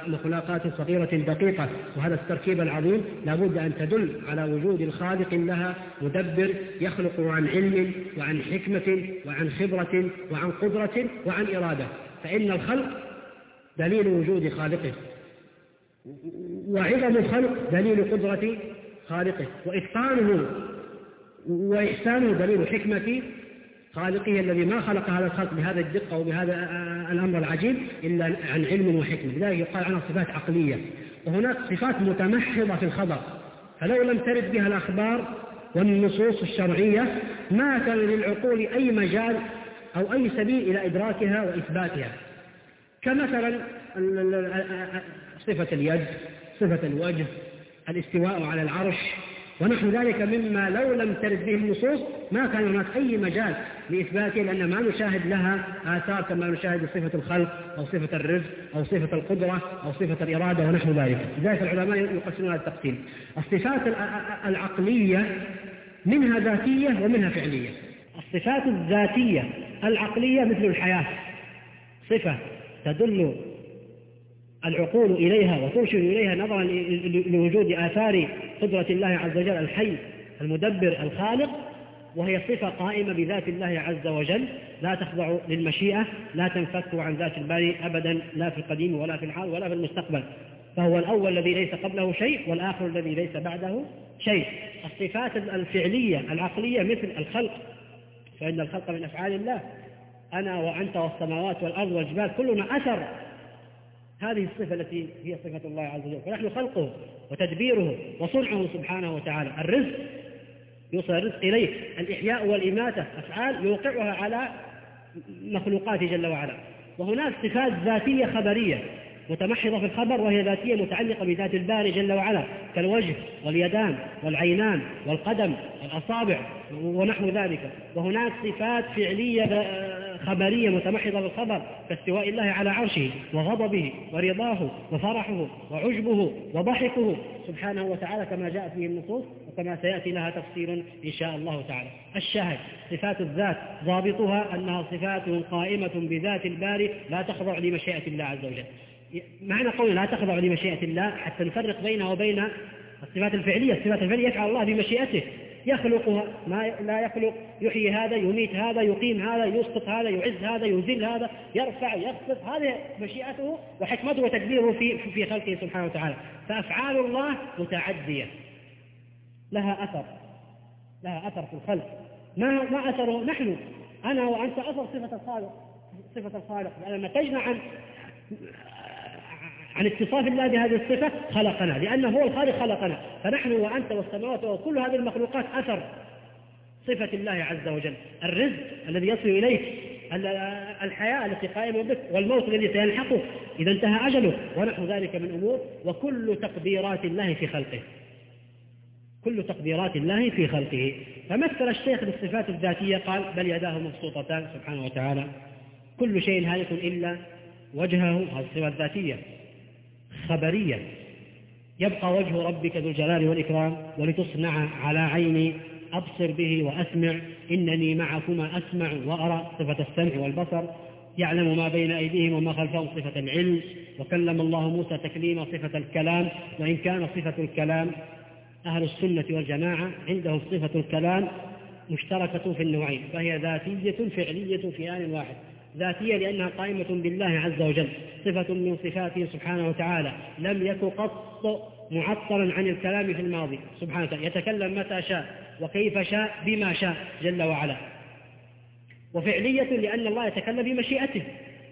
مخلوقات صغيرة دقيقة وهذا التركيب العظيم لابد أن تدل على وجود خالق لها مدبر يخلق عن علم وعن حكمة وعن خبرة وعن قدرة وعن إرادة. فإن الخلق دليل وجود خالقه. وعظم الخلق دليل قدرة خالقه. وإتقانه وإحسانه دليل حكمة خالقه الذي ما خلق هذا الخلق بهذا الدقة وبهذا الأمر العجيب إلا عن علم وحكمة. لذلك يقال عنها صفات عقلية. وهناك صفات متمحضة في الخبر. فلو لم ترد بها الأخبار والنصوص الشرعية ما كان للعقول أي مجال أو أي سبيل إلى إدراكها وإثباتها. كمثلا صفة اليد صفة الوجه الاستواء على العرش ونحو ذلك مما لو لم ترد به النصوص ما كان هناك أي مجال لإثباته لأن ما نشاهد لها آثار كما نشاهد صفة الخلق أو صفة الرزق أو صفة القدرة أو صفة الإرادة ونحو ذلك. لذلك العلماء يقسمون التقسيم. الصفات العقلية منها ذاتية ومنها فعلية. الصفات الذاتية العقلية مثل الحياة. صفة تدل العقول إليها وترشد إليها نظرا لوجود آثار قدرة الله عز وجل الحي المدبر الخالق وهي صفة قائمة بذات الله عز وجل. لا تخضع للمشيئة لا تنفك عن ذات الباري أبدا لا في القديم ولا في الحال ولا في المستقبل. فهو الأول الذي ليس قبله شيء والآخر الذي ليس بعده شيء. الصفات الفعلية العقلية مثل الخلق. فإن الخلق من أفعال الله. أنا وأنت والسماوات والأرض والجبال كلنا أثر هذه الصفة التي هي صفة الله عز وجل. فنحن خلقه وتدبيره وصنعه سبحانه وتعالى. الرزق يوصل الرزق إليه الإحياء والإماتة أفعال يوقعها على مخلوقاته جل وعلا. وهناك صفات ذاتية خبرية. متمحضة في الخبر وهي ذاتية متعلقة بذات الباري جل وعلا كالوجه واليدان والعينان والقدم والأصابع ونحو ذلك. وهناك صفات فعلية خبرية متمحضة بالخبر كاستواء الله على عرشه وغضبه ورضاه وفرحه وعجبه وضحكه سبحانه وتعالى كما جاءت به النصوص وكما سيأتي لها تفصيل إن شاء الله تعالى. الشاهد صفات الذات ضابطها أنها صفات قائمة بذات الباري لا تخضع لمشيئة الله عز وجل. معنى قول لا تخضع لمشيئة الله حتى نفرق بينها وبين الصفات الفعلية. الصفات الفعلية يفعل الله بمشيئته. يخلقها ما لا يخلق يحيي هذا يميت هذا يقيم هذا يسقط هذا يعز هذا يذل هذا يرفع يخفض. هذه مشيئته وحكمته وتدبيره في في خلقه سبحانه وتعالى. فأفعال الله متعدية. لها أثر. لها أثر في الخلق. ما ما أثره نحن؟ أنا وأنت أثر صفة الخالق. صفة الخالق. لأن نتجنا عن عن اتصاف الله بهذه الصفة خلقنا لأنه هو الخالق خلقنا. فنحن وأنت والسماوات وكل هذه المخلوقات أثر صفة الله عز وجل. الرزق الذي يصل إليك الحياة التي قائمة بك والموت الذي سيلحقه. إذا انتهى أجله ونحو ذلك من أمور. وكل تقديرات الله في خلقه. كل تقديرات الله في خلقه. فمثل الشيخ بالصفات الذاتية قال بل يداه مبسوطتان سبحانه وتعالى. كل شيء هالك إلا وجهه. هذه الصفة الذاتية. خبرية يبقى وجه ربك ذو الجلال والإكرام ولتصنع على عيني أبصر به وأسمع إنني معكما أسمع وأرى صفة السمع والبصر يعلم ما بين أيديهم وما خلفهم صفة العلم وكلم الله موسى تكليما صفة الكلام وإن كان صفة الكلام أهل السنة والجماعة عندهم صفة الكلام مشتركة في النوعين فهي ذاتية فعلية في آن واحد. ذاتية لأنها قائمة بالله عز وجل صفة من صفاته سبحانه وتعالى لم يك قط معطلا عن الكلام في الماضي سبحانه وتعالى يتكلم متى شاء وكيف شاء بما شاء جل وعلا. وفعلية لأن الله يتكلم بمشيئته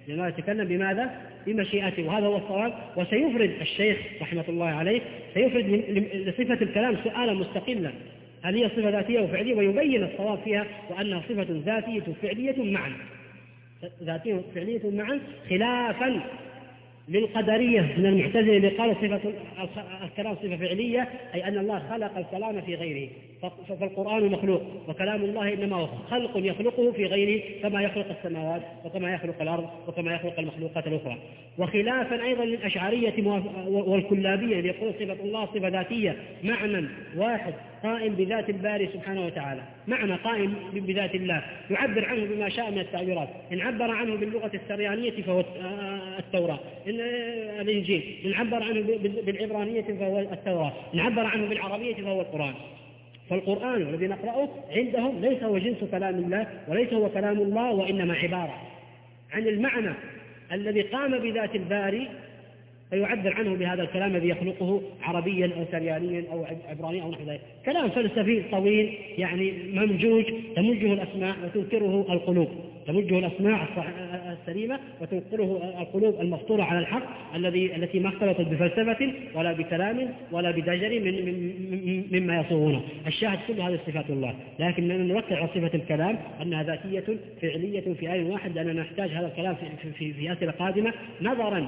لأن الله يتكلم بماذا؟ بمشيئته وهذا هو الصواب. وسيفرد الشيخ رحمة الله عليه سيفرد لصفة الكلام سؤالا مستقلا هل هي صفة ذاتية وفعلية؟ ويبين الصواب فيها وأنها صفة ذاتية وفعلية معا. ذاتية فعلية معا خلافا للقدرية من المعتزلة اللي قالوا صفة الكلام صفة فعلية أي أن الله خلق الكلام في غيره. فالقرآن مخلوق وكلام الله إنما هو خلق يخلقه في غيره كما يخلق السماوات وكما يخلق الأرض وكما يخلق المخلوقات الأخرى. وخلافا أيضا للأشعرية والكلابية يقول صفة الله صفة ذاتية معنى واحد قائم بذات الباري سبحانه وتعالى معنى قائم بذات الله. يعبر عنه بما شاء من التعبيرات. إن عبر عنه باللغة السريانية فهو التوراة. إن الإنجيل. إن عبر عنه بالعبرانية فهو التوراة. إن عبر عنه بالعربية فهو القرآن. فالقرآن الذي نقرأه عندهم ليس هو جنس كلام الله وليس هو كلام الله وإنما عبارة عن المعنى الذي قام بذات الباري فيعبر عنه بهذا الكلام الذي يخلقه عربيا أو سريانيا أو عبرانيا أو نحو ذلك كلام فلسفي طويل يعني ممجوج تمجه الأسماء وتنكره القلوب. تمجه الأسماء السليمة وتنقله القلوب المفطورة على الحق الذي التي ما اختلطت بفلسفة ولا بكلام ولا بدجر من من مما يصوغونه. الشاهد كل هذه صفات الله. لكن نركز على صفة الكلام أنها ذاتية فعلية في آن واحد لأننا نحتاج هذا الكلام في, في, في أسئلة قادمة نظرا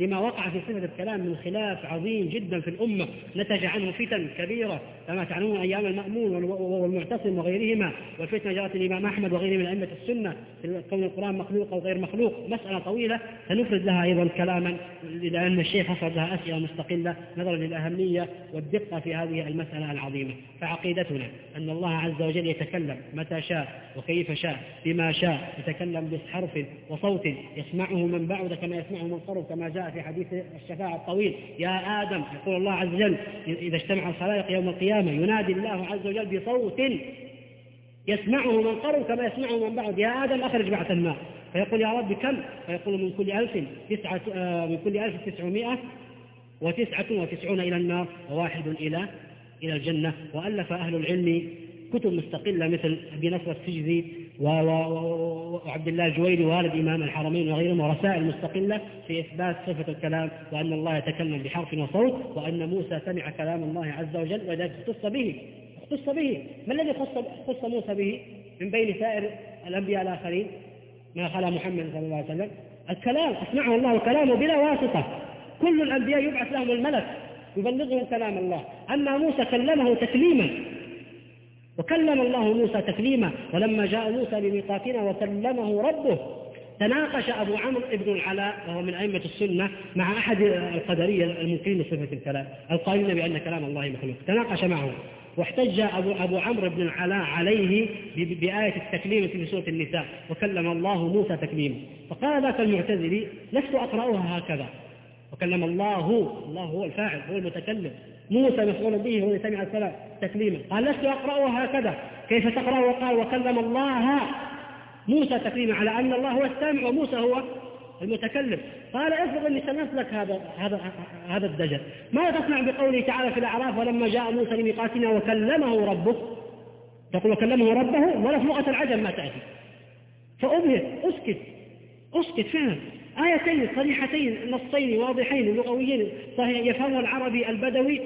لما وقع في صفة الكلام من خلاف عظيم جدا في الأمة نتج عنه فتن كبيرة كما تعلمون أيام المأمون والمعتصم وغيرهما والفتنة جرت الإمام أحمد وغيره من أئمة السنة في كون القرآن مخلوق أو غير مخلوق مسألة طويلة. سنفرد لها أيضا كلاما لأن الشيخ أفرد لها أسئلة مستقلة نظرا للأهمية والدقة في هذه المسألة العظيمة. فعقيدتنا أن الله عز وجل يتكلم متى شاء وكيف شاء بما شاء يتكلم بحرف وصوت يسمعه من بعد كما يسمعه من قرب كما جاء في حديث الشفاعة الطويل. يا آدم يقول الله عز وجل إذا اجتمع الخلائق يوم القيامة ينادي الله عز وجل بصوت يسمعه من قرب كما يسمعه من بعد. يا آدم أخرج بعث الماء. فيقول يا رب كم؟ فيقول من كل ألف تسعة آه، من كل ألف تسعمائة وتسعة وتسعون إلى النار وواحد إلى إلى الجنة. وألف أهل العلم كتب مستقلة مثل أبي نصر السجزي وعبد الله الجويني والد إمام الحرمين وغيرهم ورسائل مستقلة في إثبات صفة الكلام وأن الله يتكلم بحرف وصوت وأن موسى سمع كلام الله عز وجل وذلك اختص به اختص به. ما الذي خص موسى به؟ من بين سائر الأنبياء الآخرين ما خلا محمد صلى الله عليه وسلم. الكلام أسمعه الله كلامه بلا واسطة. كل الأنبياء يبعث لهم الملك يبلغهم كلام الله. أما موسى كلمه تكليما. وكلم الله موسى تكليما ولما جاء موسى لميقاتنا وكلمه ربه تناقش أبو عمرو بن العلاء وهو من أئمة السنة مع أحد القدرية المنكرين لصفة الكلام القائلين بأن كلام الله مخلوق. تناقش معه واحتج أبو, أبو عمرو بن العلاء عليه بآية التكليم في سورة النساء وكلم الله موسى تكليما. فقال ذاك المعتزلي لست أقرأها هكذا. وكلم الله الله هو الفاعل هو المتكلم. موسى مفعول به هو سمع الكلام تكليما قال لست أقرأها هكذا. كيف تقرأ؟ وقال وكلم الله. موسى تكليما على أن الله هو السامع وموسى هو المتكلم. قال افرض إني سنسلك هذا هذا هذا الدجل. ما تصنع بقوله تعالى في الأعراف ولما جاء موسى لميقاتنا وكلمه ربه تقول وكلمه ربه ولا في لغة العجم ما تأتي. فابهر أسكت أسكت فعلا. آيتين صريحتين نصين واضحين لغويين صحيح يفهم العربي البدوي.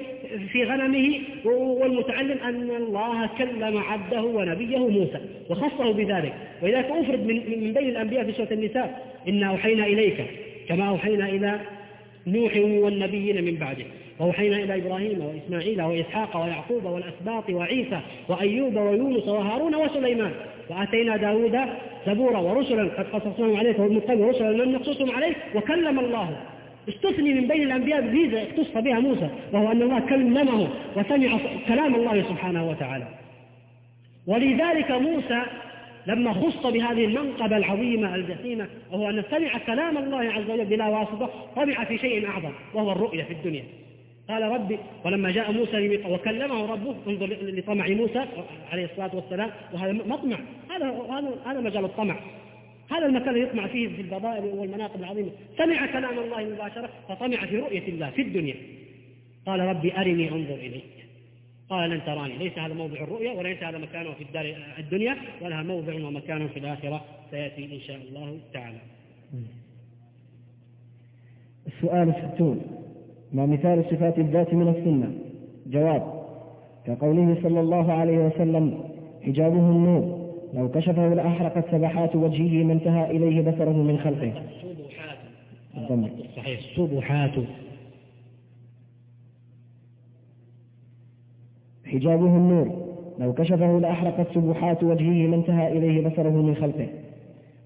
في غنمه والمتعلم أن الله كلم عبده ونبيه موسى وخصه بذلك. ولذلك أفرد من, بين الأنبياء في سورة النساء إنا أوحينا إليك كما أوحينا إلى نوح والنبيين من بعده. وأوحينا إلى إبراهيم وإسماعيل وإسحاق ويعقوب والأسباط وعيسى وأيوب ويونس وهارون وسليمان. وآتينا داود زبورا ورسلا قد قصصناهم عليك ومن قبل رسلا لم نقصصهم عليك وكلم الله استثني من بين الأنبياء بميزة اختص بها موسى وهو أن الله كلمه وسمع كلام الله سبحانه وتعالى. ولذلك موسى لما خص بهذه المنقبة العظيمة الجسيمة وهو أن سمع كلام الله عز وجل بلا واسطة طمع في شيء أعظم وهو الرؤية في الدنيا. قال ربي ولما جاء موسى وكلمه ربه انظر لطمع موسى عليه الصلاة والسلام وهذا مطمع هذا هذا هذا مجال الطمع. هذا المكان اللي يطمع فيه في الفضائل والمناقب العظيمة. سمع كلام الله مباشرة فطمع في رؤية الله في الدنيا. قال ربي أرني أنظر إليك. قال لن تراني. ليس هذا موضع الرؤيا وليس هذا مكانه في الدار الدنيا ولها موضع ومكان في الآخرة. سيأتي إن شاء الله تعالى. السؤال الستون. ما مثال صفات الذات من السنة؟ جواب. كقوله صلى الله عليه وسلم حجابه النور. لو كشفه لأحرقت سبحات وجهه ما انتهى إليه بصره من خلقه. صحيح. سبحات حجابه النور. لو كشفه لأحرقت سبحات وجهه ما انتهى إليه بصره من خلقه.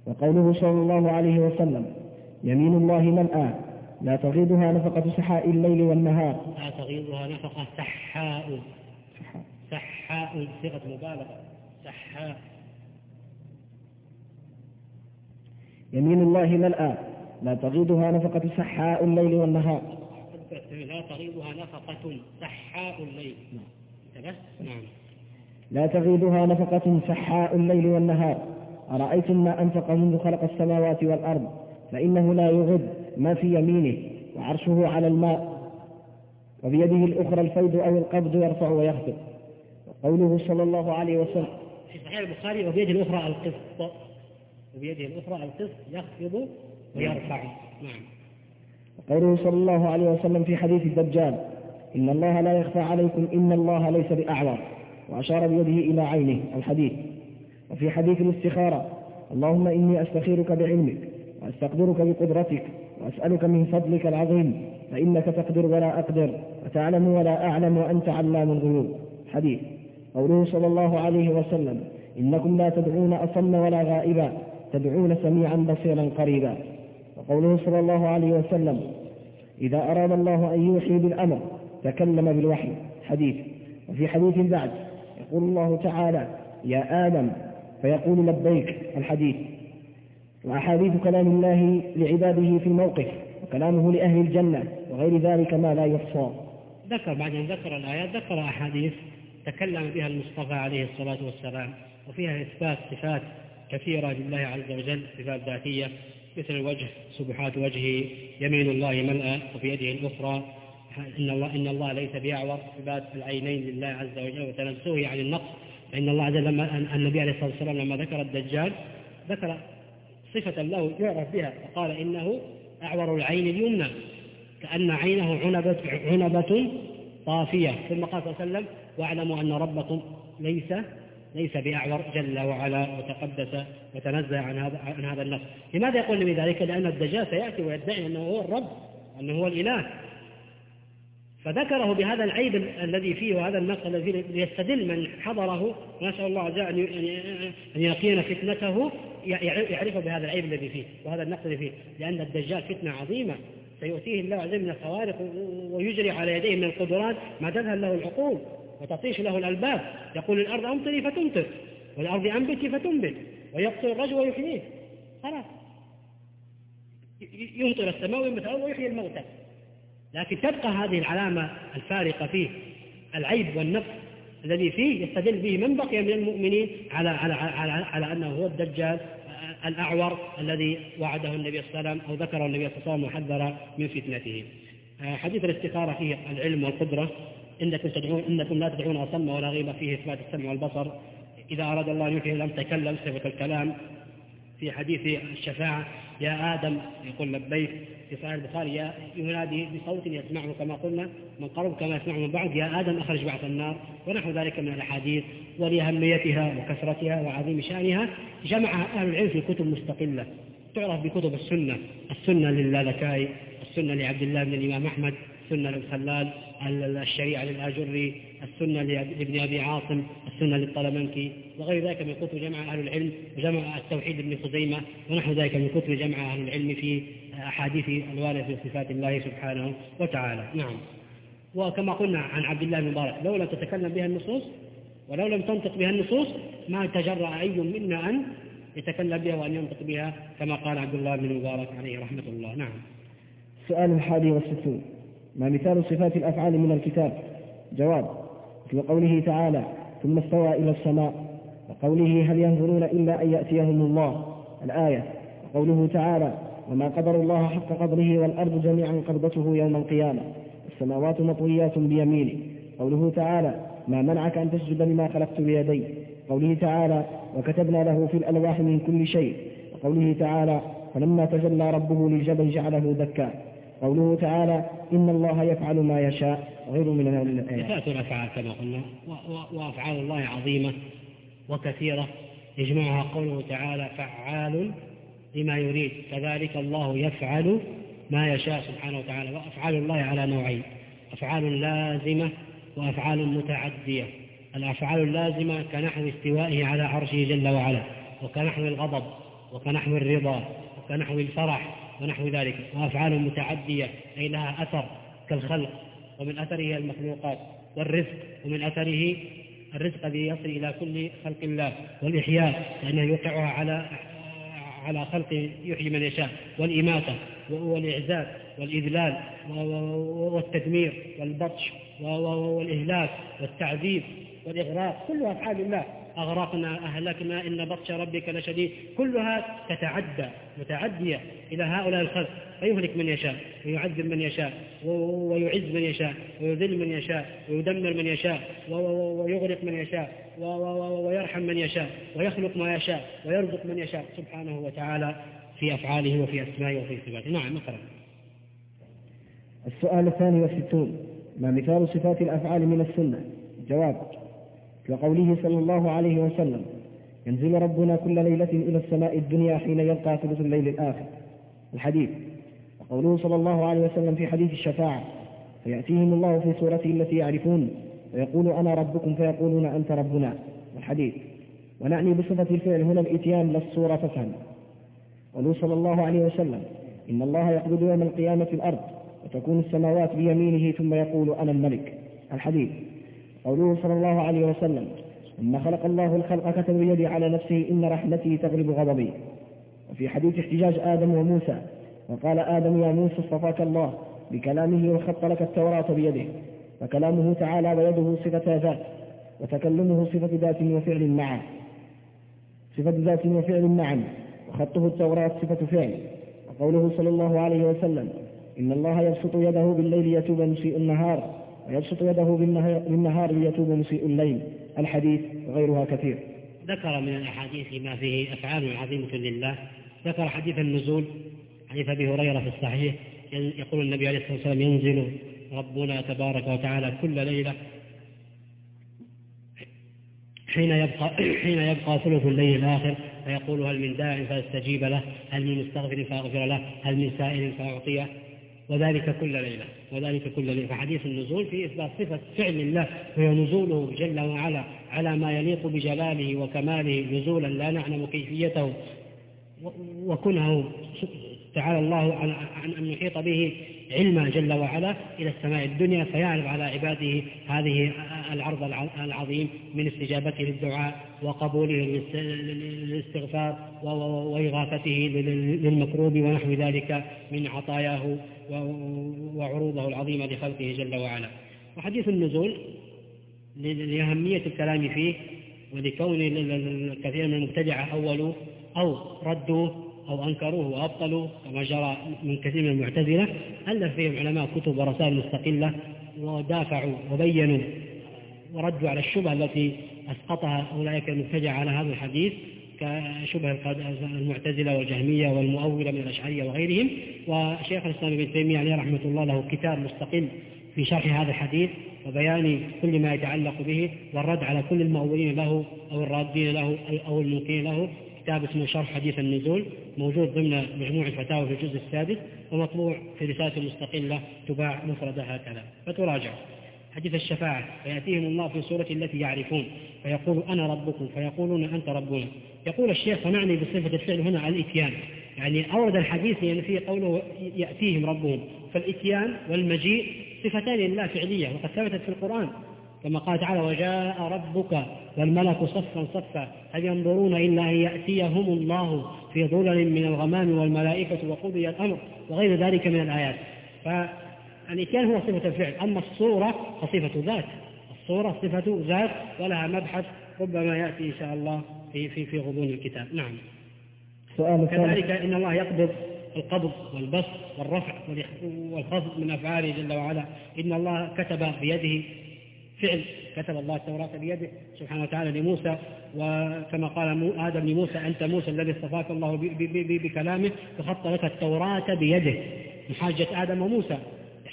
وقوله صلى الله عليه وسلم يمين الله ملأى لا تغيضها نفقة سحاء الليل والنهار. لا تغيضها نفقة سحاء. سحاء. صيغة مبالغة. سحاء. يمين الله ملأى لا تغيضها نفقة سحاء الليل والنهار. لا تغيضها نفقة سحاء الليل. نعم. نعم. لا تغيضها نفقة سحاء الليل والنهار. أرأيتم ما أنفق منذ خلق السماوات والأرض؟ فإنه لا يغض ما في يمينه وعرشه على الماء. وبيده الأخرى الفيض أو القبض يرفع ويخفض وقوله صلى الله عليه وسلم في صحيح البخاري وبيده الأخرى القسط وبيده الأخرى القسط يخفض ويرفع. نعم. وقوله صلى الله عليه وسلم في حديث الدجال إن الله لا يخفى عليكم إن الله ليس بأعور وأشار بيده إلى عينه الحديث. وفي حديث الاستخارة اللهم إني أستخيرك بعلمك وأستقدرك بقدرتك وأسألك من فضلك العظيم فإنك تقدر ولا أقدر وتعلم ولا أعلم وأنت علام الغيوب. حديث. قوله صلى الله عليه وسلم إنكم لا تدعون أصم ولا غائبا تدعون سميعا بصيرا قريبا. وقوله صلى الله عليه وسلم إذا أراد الله أن يوحي بالأمر تكلم بالوحي. حديث. وفي حديث بعد يقول الله تعالى يا آدم. فيقول لبيك الحديث. وأحاديث كلام الله لعباده في الموقف وكلامه لأهل الجنة وغير ذلك ما لا يحصى. ذكر بعد أن ذكر الآيات ذكر أحاديث تكلم بها المصطفى عليه الصلاة والسلام وفيها إثبات صفات كثيرة لله عز وجل صفات ذاتية مثل الوجه سبحات وجهه يمين الله ملأ وبيده الأخرى. إن الله إن الله ليس بأعور إثبات العينين لله عز وجل. وتنزهه عن النقص فإن الله عز وجل لما النبي عليه الصلاة والسلام لما ذكر الدجال ذكر صفة له يعرف بها فقال إنه أعور العين اليمنى كأن عينه عنبة, عنبة طافية. ثم قال صلى الله عليه وسلم واعلموا أن ربكم ليس ليس بأعور جل وعلا وتقدس وتنزه عن هذا عن هذا النص. لماذا يقول لي ذلك؟ لأن الدجال سيأتي ويدعي أنه هو الرب أنه هو الإله. فذكره بهذا العيب الذي فيه وهذا النقص الذي ليستدل من حضره. ونسأل الله عز وجل أن يقين فتنته يعرف بهذا العيب الذي فيه وهذا النقص الذي فيه. لأن الدجال فتنة عظيمة. سيؤتيه الله عز وجل من الخوارق ويجري على يديه من القدرات ما تذهل له العقول. وتطيش له الألباب. يقول الأرض أمطري فتمطر والأرض أنبتي فتنبت ويقتل الرجل ويحييه. خلاص. يمطر السماء وينبت الأرض ويحيي الموتى. لكن تبقى هذه العلامة الفارقة فيه العيب والنقص الذي فيه يستدل به من بقي من المؤمنين على على على, على أنه هو الدجال الأعور الذي وعده النبي صلى الله عليه وسلم أو ذكره النبي صلى الله عليه وسلم وحذر من فتنته. حديث الاستخارة فيه العلم والقدرة. إنكم تدعون إنكم لا تدعون اصم ولا غيب فيه إثبات السمع والبصر. إذا أراد الله أن يحيي لم تكلم صفه الكلام في حديث الشفاعة. يا آدم يقول لبيك في صحيح البخاري ينادي بصوت يسمعه كما قلنا من قرب كما يسمعه من بعد يا آدم أخرج بعث النار. ونحو ذلك من الأحاديث ولأهميتها وكثرتها وعظيم شأنها جمعها أهل العلم في كتب مستقلة. تعرف بكتب السنة السنة للالكائي السنة لعبد الله بن الإمام أحمد السنة للخلال الشريعة للآجري السنة لابن أبي عاصم السنة للطلمنكي وغير ذلك من كتب جمع أهل العلم وجمع التوحيد ابن خزيمة ونحو ذلك من كتب جمع أهل العلم في أحاديث الواردة في صفات الله سبحانه وتعالى. نعم. وكما قلنا عن عبد الله بن مبارك لو لم تتكلم بها النصوص ولو لم تنطق بها النصوص ما تجرأ أي منا أن يتكلم بها وأن ينطق بها كما قال عبد الله بن مبارك عليه رحمة الله. نعم. السؤال الحادي والستون. ما مثال صفات الأفعال من الكتاب. جواب مثل قوله تعالى ثم استوى إلى السماء. وقوله هل ينظرون إلا أن يأتيهم الله. الآية وقوله تعالى وما قدر الله حق قدره والأرض جميعا قبضته يوم القيامة. السماوات مطويات بيمينه قوله تعالى ما منعك أن تسجد لما خلقت بيدي. قوله تعالى وكتبنا له في الألواح من كل شيء. وقوله تعالى فلما تجلى ربه للجبل جعله دكا. قوله تعالى إن الله يفعل ما يشاء غير من الآيات الأفعال كما قلنا وأفعال الله عظيمة وكثيرة يجمعها قوله تعالى فعال لما يريد كذلك الله يفعل ما يشاء سبحانه وتعالى وأفعال الله على نوعين أفعال لازمة وأفعال متعدية الأفعال اللازمة كنحو استوائه على عرشه جل وعلا وكنحو الغضب وكنحو الرضا وكنحو الفرح ونحو ذلك وأفعال متعدية أي لها أثر كالخلق ومن أثره المخلوقات والرزق ومن أثره الرزق الذي يصل إلى كل خلق الله والإحياء لأنه يوقعها على على خلق يحيي من يشاء والإماتة والإعزاز والإذلال والتدمير والبطش والإهلاك والتعذيب والإغراق كلها أفعال الله. أغرقنا أهلكنا إن بطش ربك لشديد. كلها تتعدى متعدية إلى هؤلاء الخلق. فيهلك من يشاء ويعذب من يشاء ويعز من يشاء ويذل من يشاء ويدمر من يشاء ويغرق من يشاء ويرحم من يشاء ويخلق ما يشاء ويرزق من يشاء سبحانه وتعالى في أفعاله وفي أسمائه وفي صفاته. نعم مثلا السؤال الثاني والستون. ما مثال صفات الأفعال من السنة؟ جواب. كقوله صلى الله عليه وسلم ينزل ربنا كل ليلة إلى السماء الدنيا حين يلقى ثلث الليل الآخر. الحديث. وقوله صلى الله عليه وسلم في حديث الشفاعة فيأتيهم الله في صورته التي يعرفون ويقول أنا ربكم فيقولون أنت ربنا. الحديث ونعني بصفة الفعل هنا الإتيان لا الصورة تفهم. قوله صلى الله عليه وسلم إن الله يقبض يوم القيامة الأرض وتكون السماوات بيمينه ثم يقول أنا الملك. الحديث. قوله صلى الله عليه وسلم ثم خلق الله الخلق كتب بيدي على نفسه إن رحمتي تغلب غضبي. وفي حديث احتجاج آدم وموسى وقال آدم يا موسى اصطفاك الله بكلامه وخط لك التوراة بيده فكلامه تعالى ويده صفة ذات وتكلمه صفة ذات وفعل معا. صفة ذات وفعل معا وخطه التوراة صفة فعل. وقوله صلى الله عليه وسلم إن الله يبسط يده بالليل يتوب مسيء النهار. ويبسط يده بالنهار ليتوب مسيء الليل. الحديث وغيرها كثير. ذكر من الأحاديث ما فيه أفعال عظيمة لله. ذكر حديث النزول حديث أبي هريرة في الصحيح. يقول النبي عليه الصلاة والسلام ينزل ربنا تبارك وتعالى كل ليلة حين يبقى (clears throat) حين يبقى ثلث الليل الآخر. فيقول هل من داع فأستجيب له؟ هل من مستغفر فأغفر له؟ هل من سائل فأعطيه؟ وذلك كل ليلة وذلك كل ليلة. فحديث النزول في إثبات صفة فعل الله وهي نزوله جل وعلا على ما يليق بجلاله وكماله نزولا لا نعلم كيفيته وكنه تعالى الله عن أن يحيط به علما جل وعلا إلى السماء الدنيا فيعرض على عباده هذه العرض العظيم من استجابته للدعاء وقبوله للاستغفار وإغاثته للمكروب ونحو ذلك من عطاياه. وعروضه العظيمة لخلقه جل وعلا. وحديث النزول لأهمية الكلام فيه ولكون الكثير من المبتدعة أولوا أو ردوا أو أنكروه وأبطلوا كما جرى من كثير من المعتزلة ألف فيهم علماء كتب ورسائل مستقلة ودافعوا وبينوا وردوا على الشبهة التي أسقطها أولئك المبتدعة على هذا الحديث. كشبه المعتزلة والجهمية والمؤولة من الأشعرية وغيرهم. وشيخ الإسلام ابن تيمية عليه رحمة الله له كتاب مستقل في شرح هذا الحديث وبيان كل ما يتعلق به والرد على كل المؤولين له أو الرادين له أو المنكرين له. كتاب اسمه شرح حديث النزول موجود ضمن مجموع الفتاوى في الجزء السادس ومطبوع في رسالة مستقلة تباع مفردة هكذا فتراجع حديث الشفاعة فيأتيهم الله في صورة التي يعرفون فيقول أنا ربكم فيقولون أنت ربنا. يقول الشيخ فنعني بصفة الفعل هنا الإتيان. يعني أورد الحديث لأن فيه قوله يأتيهم ربهم. فالإتيان والمجيء صفتان لله فعلية وقد ثبتت في القرآن. كما قال تعالى وجاء ربك والملك صفا صفا. هل ينظرون إلا أن يأتيهم الله في ظلل من الغمام والملائكة وقضي الأمر وغير ذلك من الآيات. فالإتيان هو صفة الفعل أما الصورة فصفة ذات. الصورة صفة ذات ولها مبحث ربما يأتي إن شاء الله في في في غضون الكتاب. نعم. سؤال كذلك إن الله يقبض القبض والبسط والرفع والخفض من أفعاله جل وعلا. إن الله كتب بيده فعل كتب الله التوراة بيده سبحانه وتعالى لموسى. وكما قال آدم لموسى أنت موسى الذي اصطفاك الله بكلامه فخط لك التوراة بيده. من حاجة آدم وموسى.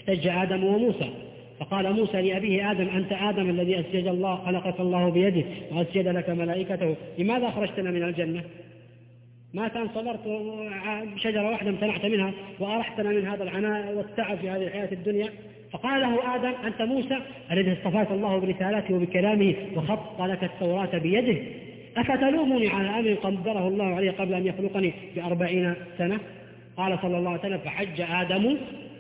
احتج آدم وموسى. فقال موسى لأبيه آدم أنت آدم الذي أسجد الله خلقك الله بيده وأسجد لك ملائكته. لماذا أخرجتنا من الجنة؟ ما كان صبرت شجرة واحدة امتنعت منها وأرحتنا من هذا العناء والتعب في هذه الحياة الدنيا. فقال له آدم أنت موسى الذي اصطفاك الله برسالته وبكلامه وخط لك التوراة بيده. أفتلومني على أمر قدره الله عليه قبل أن يخلقني بأربعين سنة؟ قال صلى الله عليه وسلم فحج آدم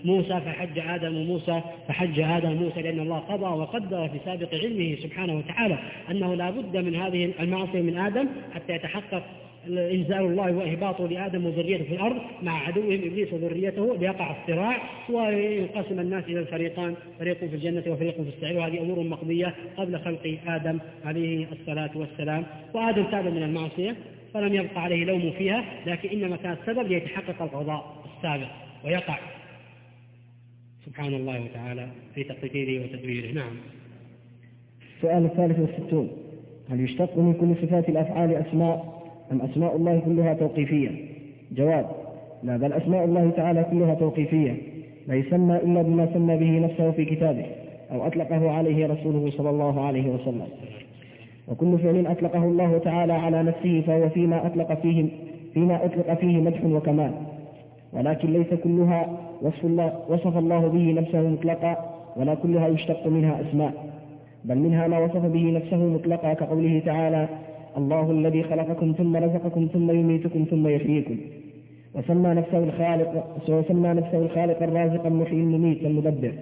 موسى فحج آدم موسى فحج آدم موسى لأن الله قضى وقدر في سابق علمه سبحانه وتعالى أنه لا بد من هذه المعصية من آدم حتى يتحقق إنزال الله وإهباطه لآدم وذريته في الأرض مع عدوهم إبليس وذريته ليقع الصراع وينقسم الناس إلى الفريقان فريق في الجنة وفريق في السعير وهذه أمور مقضية قبل خلق آدم عليه الصلاة والسلام. وآدم تاب من المعصية فلم يبقى عليه لوم فيها لكن إنما كان السبب ليتحقق القضاء السابق ويقع. سبحان الله وتعالى في تقديره وتدبيره. نعم. السؤال الثالث والستون. هل يشتق من كل صفات الأفعال أسماء أم أسماء الله كلها توقيفية؟ جواب لا بل أسماء الله تعالى كلها توقيفية. لا يسمى إلا بما سمى به نفسه في كتابه أو أطلقه عليه رسوله صلى الله عليه وسلم. وكل فعل أطلقه الله تعالى على نفسه فهو فيما أطلق فيه فيما أطلق فيه مدح وكمال. ولكن ليس كلها وصف الله وصف الله به نفسه مطلقا ولا كلها يشتق منها أسماء بل منها ما وصف به نفسه مطلقا كقوله تعالى الله الذي خلقكم ثم رزقكم ثم يميتكم ثم يحييكم وسمى نفسه الخالق وسمى نفسه الخالق الرازق المحيي المميت المدبر.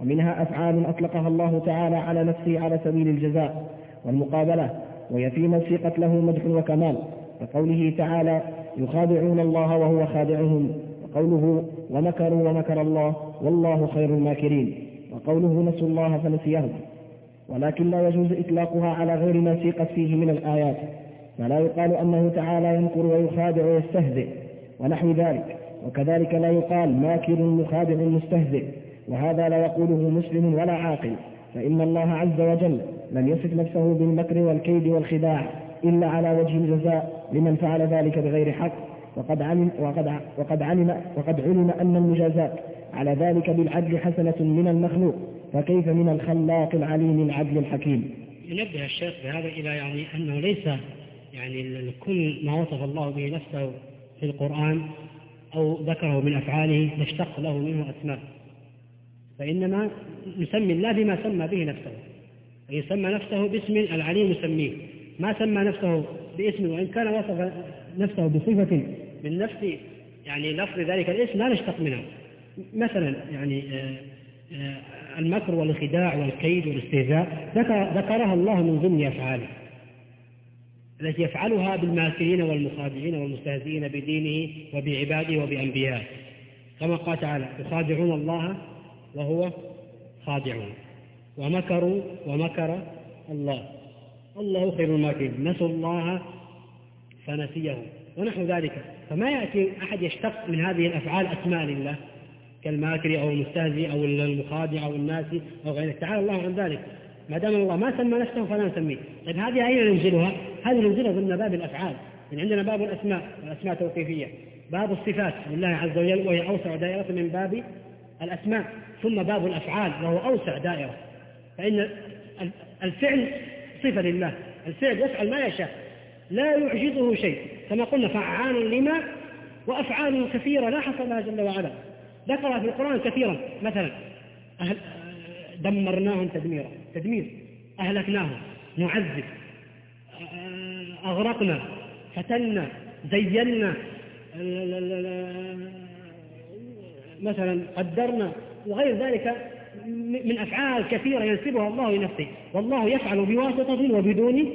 ومنها أفعال أطلقها الله تعالى على نفسه على سبيل الجزاء والمقابلة وهي فيما سيقت له مدح وكمال كقوله تعالى يخادعون الله وهو خادعهم. وقوله ومكروا ومكر الله والله خير الماكرين. وقوله نسوا الله فنسيهم. ولكن لا يجوز إطلاقها على غير ما سيقت فيه من الآيات. فلا يقال أنه تعالى ينكر ويخادع ويستهزئ. ونحو ذلك. وكذلك لا يقال ماكر مخادع مستهزئ. وهذا لا يقوله مسلم ولا عاقل. فإن الله عز وجل لم يصف نفسه بالمكر والكيد والخداع إلا على وجه الجزاء. لمن فعل ذلك بغير حق وقد علم وقد وقد علم وقد علم أن المجازات على ذلك بالعدل حسنة من المخلوق فكيف من الخلاق العليم العدل الحكيم؟ ينبه الشيخ بهذا إلى يعني أنه ليس يعني كل ما وصف الله به نفسه في القرآن أو ذكره من أفعاله نشتق له منه أسماء. فإنما نسمي الله بما سمى به نفسه يسمى نفسه باسم العليم يسميه ما سمى نفسه باسم وإن كان وصف نفسه بصفة من نفس يعني لفظ ذلك الاسم لا نشتق منها مثلا يعني آه، آه، المكر والخداع والكيد والاستهزاء ذكرها الله من ضمن أفعاله. التي يفعلها بالماكرين والمخادعين والمستهزئين بدينه وبعباده وبأنبيائه. كما قال تعالى يخادعون الله وهو خادعون ومكروا ومكر الله. الله خير الماكرين. نسوا الله فنسيهم ونحو ذلك. فما يأتي أحد يشتق من هذه الأفعال أسماء لله؟ كالماكر أو المستهزئ أو المخادع أو الناسي أو غيره. تعالى الله عن ذلك. ما دام الله ما سمى نفسه فلا نسميه. طيب هذه أين ننزلها؟ هذه ننزلها ضمن باب الأفعال. يعني عندنا باب الأسماء الأسماء توقيفية. باب الصفات لله عز وجل وهي أوسع دائرة من باب الأسماء. ثم باب الأفعال وهو أوسع دائرة. فإن الفعل صفة لله. الفعل يفعل ما يشاء. لا يعجزه شيء. كما قلنا فعال لما وأفعال كثيرة لا حصر لها جل وعلا. ذكر في القرآن كثيرا. مثلا أهل دمرناهم تدميرا. تدمير. أهلكناهم. نعذب. أغرقنا. فتنا. زينا. مثلا قدرنا. وغير ذلك من أفعال كثيرة ينسبها الله لنفسه. والله يفعل بواسطة وبدون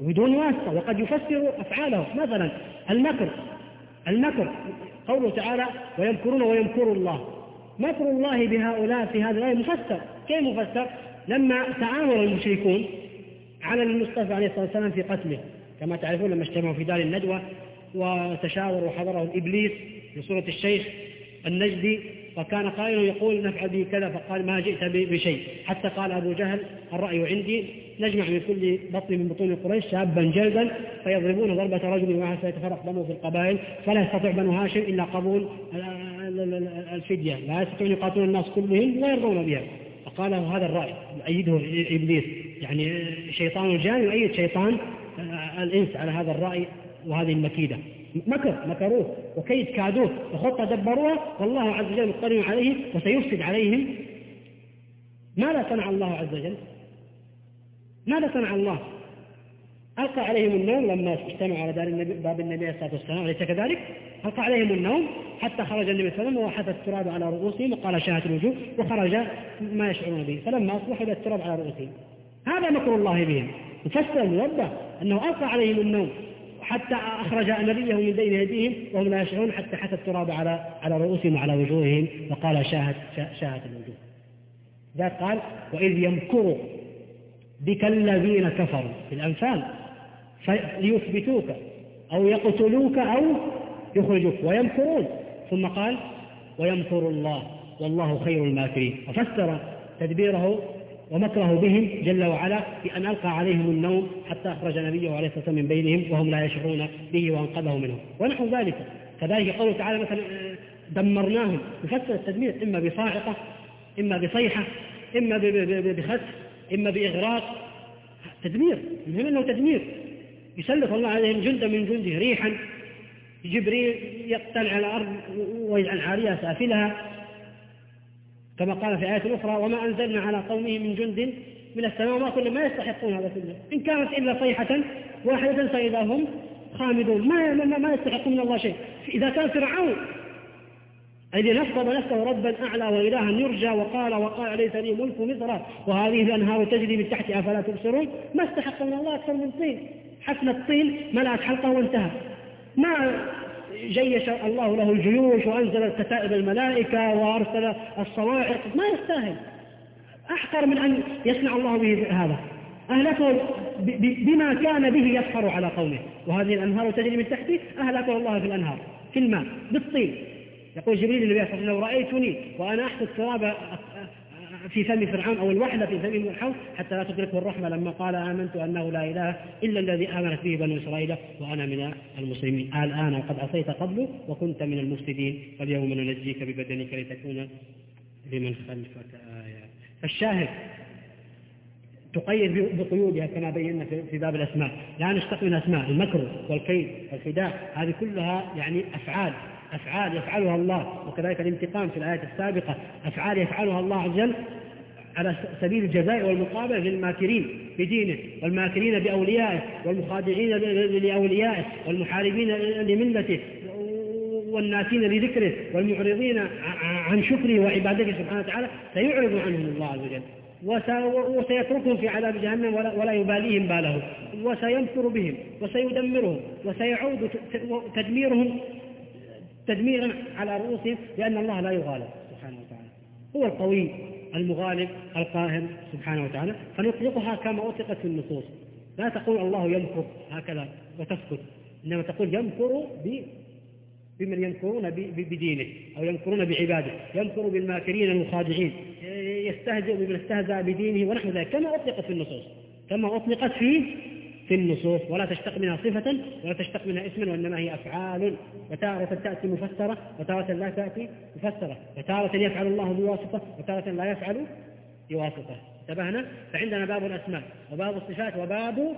بدون واسطة وقد يفسر أفعاله. مثلا المكر. المكر. قوله تعالى ويمكرون ويمكر الله. مكر الله بهؤلاء في هذا الآية مفسر. كيف مفسر؟ لما تعاون المشركون على المصطفى عليه الصلاة والسلام في قتله. كما تعرفون لما اجتمعوا في دار الندوة وتشاوروا وحضره إبليس في سورة الشيخ النجدي وكان قائل يقول نفعل به كذا فقال ما جئت بشيء. حتى قال أبو جهل الرأي عندي نجمع من كل بطن من بطون قريش شابا جلدا فيضربون ضربة رجل واحد فيتفرق دمه في القبائل. فلا يستطيع بنو هاشم إلا قبول الفدية. لا يستطيعون يقاتلون الناس كلهم ويرضون بها. فقال هذا الرأي يؤيده إبليس. يعني شيطان الجان يؤيد شيطان الإنس على هذا الرأي وهذه المكيدة. مكر مكروه وكيد كادوه وخطة دبروها والله عز وجل مطلع عليهم وسيفسد عليهم. ماذا صنع الله عز وجل؟ ماذا صنع الله؟ ألقى عليهم النوم لما اجتمعوا على دار النبي باب النبي عليه الصلاة والسلام أليس كذلك؟ ألقى عليهم النوم حتى خرج النبي صلى الله عليه وسلم وحث التراب على رؤوسهم وقال شاهت الوجوه وخرج ما يشعرون به. فلما أصبحوا إلى التراب على رؤوسهم هذا مكر الله بهم. يفسر الموضح أنه ألقى عليهم النوم. حتى أخرج نبيه من بين أيديهم وهم لا يشعرون حتى حث التراب على على رؤوسهم وعلى وجوههم وقال شاهد شاهد الوجوه ذا قال وإذ يمكر بك الذين كفروا. في الأنفال ليثبتوك أو يقتلوك أو يخرجوك ويمكرون. ثم قال ويمكر الله والله خير الماكرين. وفسر تدبيره ومكره بهم جل وعلا بأن ألقى عليهم النوم حتى أخرج نبيه عليه الصلاة والسلام من بينهم وهم لا يشعرون به وأنقذهم منهم ونحو ذلك. كذلك قوله تعالى مثلا دمرناهم. يفسر التدمير إما بصاعقة إما بصيحة إما بخسف إما بإغراق. تدمير. المهم أنه تدمير. يسلط الله عليهم جندا من جنده ريحا. جبريل يقتل على الأرض ويجعل عاليها سافلها. كما قال في آية أخرى وما أنزلنا على قومه من جند من السماء وما كنا ما يستحقون هذا كله إن كانت إلا صيحة واحدة فإذا هم خامدون. ما ما, ما يستحقون من الله شيء. إذا كان فرعون الذي نصب نفسه ربا أعلى وإلها يرجى وقال وقال ليس لي ملك مصر وهذه الأنهار تجري من تحت أفلا تبصرون؟ ما استحق من الله أكثر من طين. حفن الطين ملأت حلقة وانتهى. ما جيش الله له الجيوش وأنزل كتائب الملائكة وأرسل الصواعق. ما يستاهل. أحقر من أن يصنع الله به هذا. أهلكه بما كان به يسخر على قومه. وهذه الأنهار تجري من تحته أهلكه الله في الأنهار في الماء بالطين. يقول جبريل النبي صلى الله عليه وسلم رأيتني وأنا أحط التراب في فم فرعون أو الوحدة في فم فرعون حتى لا تدركه الرحمة لما قال آمنت أنه لا إله إلا الذي آمنت به بنو إسرائيل وأنا من المسلمين. الآن وقد عصيت قبل وكنت من المفسدين. فاليوم ننجيك ببدنك لتكون لمن خلفك آية. فالشاهد تقيد بقيودها كما بينا في باب الأسماء. لا نشتق من أسماء المكر والكيد والخداع هذه كلها يعني أفعال. أفعال يفعلها الله وكذلك الانتقام في الآية السابقة أفعال يفعلها الله عز وجل على سبيل الجزاء والمقابلة للماكرين بدينه والماكرين بأوليائه والمخادعين لأوليائه والمحاربين لملته والناسين لذكره والمعرضين عن شكره وعبادته سبحانه وتعالى سيعرض عنهم الله عز وجل. وسيتركهم في عذاب جهنم ولا يباليهم باله وسيمكر بهم وسيدمرهم وسيعود تدميرهم تدميرا على رؤوسهم لأن الله لا يغالب. سبحانه وتعالى. هو القوي المغالب القاهر سبحانه وتعالى. فنطلقها كما أطلقت في النصوص. لا تقول الله يمكر هكذا وتسكت. إنما تقول يمكر بمن يمكرون بدينه أو يمكرون بعباده. يمكر بالماكرين المخادعين. يستهزئ بمن استهزأ بدينه ونحو ذلك. كما أطلقت في النصوص. كما أطلقت في في النصوص ولا تشتق منها صفة ولا تشتق منها اسما وإنما هي أفعال. وتارة تأتي مفسرة وتارة لا تأتي مفسرة. وتارة يفعل الله بواسطة وتارة لا يفعل بواسطة. انتبهنا؟ فعندنا باب الأسماء وباب الصفات وباب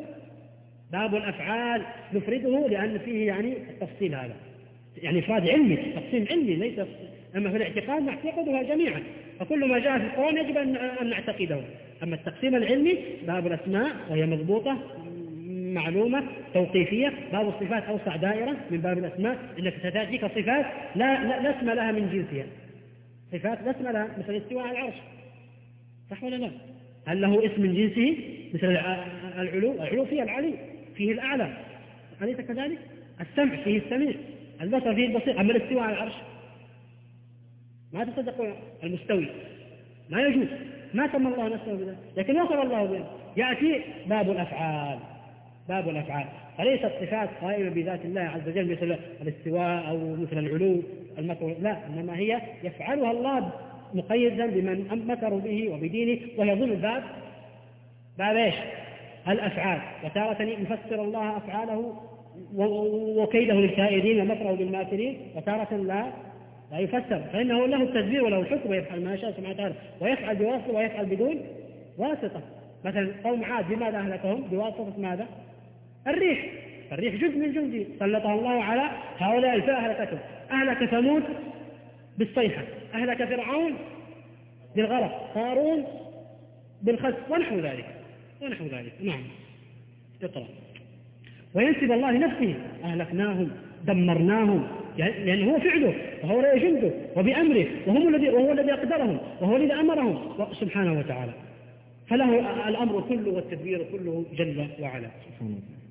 باب الأفعال. نفرده لأن فيه يعني التفصيل هذا. يعني إفراد علمي تقسيم علمي ليس أما في الاعتقاد نعتقدها جميعا. فكل ما جاء في القرآن يجب أن نعتقده. أما التقسيم العلمي باب الأسماء وهي مضبوطة معلومة توقيفية. باب الصفات أوسع دائرة من باب الأسماء. إنك ستأتيك صفات لا, لا, لا اسم لها من جنسها. صفات لا اسم لها مثل الاستواء على العرش. صح ولا لا؟ هل له اسم من جنسه؟ مثل العلو العلو فيه العلي فيه الأعلى. أليس كذلك؟ السمع فيه السميع. البصر فيه البصير. أما الاستواء على العرش؟ ما تصدقون المستوي. ما يجوز. ما سمى الله نفسه بذلك. لكن وصف الله به يأتي باب الأفعال. باب الأفعال فليست صفات قائمة بذات الله عز وجل مثل الاستواء أو مثل العلو المكر؟ لا إنما هي يفعلها الله مقيدا بمن مكروا به وبدينه وهي ضمن باب باب إيش؟ الأفعال. وتارة يفسر الله أفعاله وكيده للكائدين ومكره للماكرين. وتارة لا لا يفسر. فإنه له التدبير وله الحكم ويفعل ما يشاء سبحانه وتعالى. ويفعل بواسطة ويفعل بدون واسطة. مثلا قوم عاد بماذا أهلكهم؟ بواسطة ماذا؟ الريح الريح جزء من جندي سلطها الله على هؤلاء الفئة أهلكتهم أهلك ثمود بالصيحة أهلك فرعون بالغرق قارون بالخسف ونحو ذلك ونحو ذلك. نعم. اقرأ وينسب الله لنفسه أهلكناهم دمرناهم يعني لأنه هو فعله وهو جنده وبأمره وهم الذي وهو الذي أقدرهم وهو الذي أمرهم. سبحانه وتعالى. فله الأمر كله والتدبير كله جل وعلا. سبحانه وتعالى.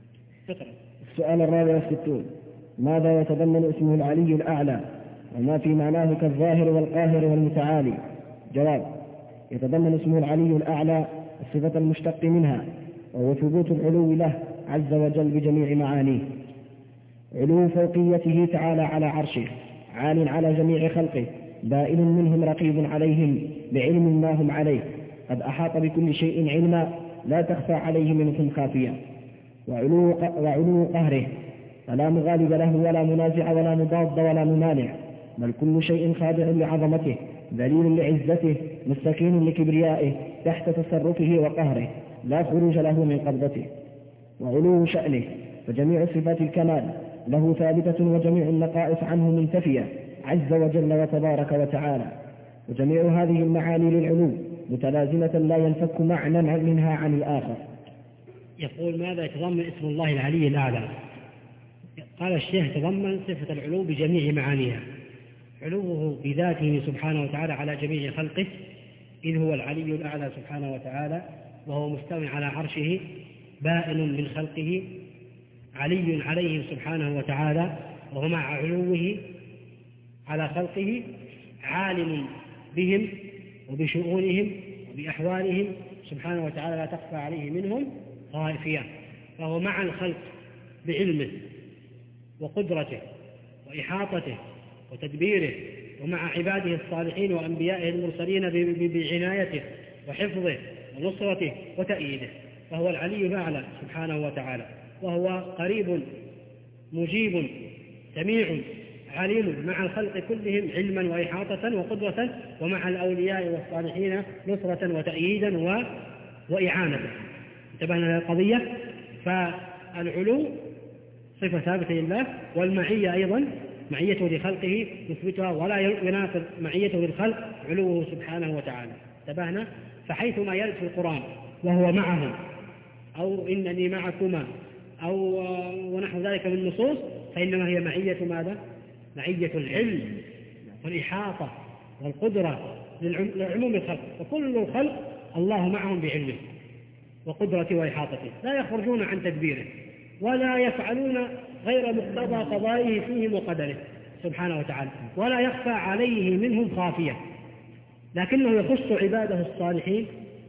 السؤال الرابع والستون. ماذا يتضمن اسمه العلي الأعلى؟ وما في معناه كالظاهر والقاهر والمتعالي؟ جواب يتضمن اسمه العلي الأعلى الصفة المشتق منها وهو ثبوت العلو له عز وجل بجميع معانيه. علو فوقيته تعالى على عرشه عال على جميع خلقه بائن منهم رقيب عليهم بعلم ما هم عليه. قد أحاط بكل شيء علما لا تخفى عليه منهم خافية. وعلو, وعلو قهره فلا مغالب له ولا منازع ولا مضاد ولا ممانع بل كل شيء خاضع لعظمته ذليل لعزته مستكين لكبريائه تحت تصرفه وقهره لا خروج له من قبضته. وعلو شأنه فجميع صفات الكمال له ثابتة وجميع النقائص عنه منتفية عز وجل وتبارك وتعالى. وجميع هذه المعاني للعلو متلازمة لا ينفك معنى منها عن الآخر. يقول ماذا يتضمن اسم الله العلي الأعلى؟ قال الشيخ تضمن صفة العلو بجميع معانيها. علوه بذاته سبحانه وتعالى على جميع خلقه إذ هو العلي الأعلى سبحانه وتعالى وهو مستوى على عرشه بائن من خلقه علي عليهم سبحانه وتعالى وهو مع علوه على خلقه عالم بهم وبشؤونهم وبأحوالهم سبحانه وتعالى لا تخفى عليه منهم. خائفية فهو مع الخلق بعلمه وقدرته وإحاطته وتدبيره ومع عباده الصالحين وأنبيائه المرسلين بعنايته وحفظه ونصرته وتأييده فهو العلي الأعلى سبحانه وتعالى وهو قريب مجيب سميع عليم مع الخلق كلهم علما وإحاطة وقدرة ومع الأولياء والصالحين نصرة وتأييدا. وإعانة انتبهنا للقضية فالعلو صفة ثابتة لله والمعية أيضا معيته لخلقه يثبتها ولا يناقض معيته للخلق علوه سبحانه وتعالى. انتبهنا؟ فحيثما يرد في القرآن وهو معهم أو إنني معكما أو ونحو ذلك من النصوص فإنما هي معية ماذا؟ معية العلم والإحاطة والقدرة لعموم الخلق. وكل الخلق الله معهم بعلمه. وقدرته وإحاطته. لا يخرجون عن تدبيره ولا يفعلون غير مقتضى قضائه فيهم وقدره سبحانه وتعالى ولا يخفى عليه منهم خافية. لكنه يخص عباده الصالحين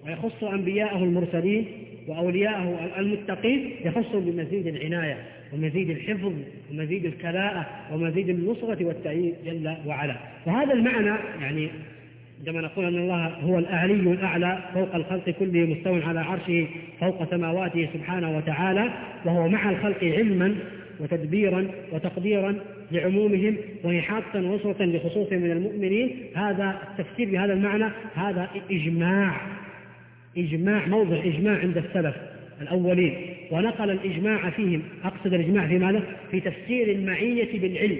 ويخص أنبياءه المرسلين وأولياءه المتقين يخصهم بمزيد العناية ومزيد الحفظ ومزيد الكلاءة ومزيد النصرة والتأييد جل وعلا. وهذا المعنى يعني عندما نقول أن الله هو الأعلي الأعلى فوق الخلق كله مستوى على عرشه فوق سماواته سبحانه وتعالى وهو مع الخلق علما وتدبيرا وتقديرا لعمومهم وإحاطة ونصرة لخصوصهم من المؤمنين. هذا التفسير بهذا المعنى هذا إجماع إجماع موضع إجماع عند السلف الأولين. ونقل الإجماع فيهم أقصد الإجماع في ماذا؟ في تفسير المعية بالعلم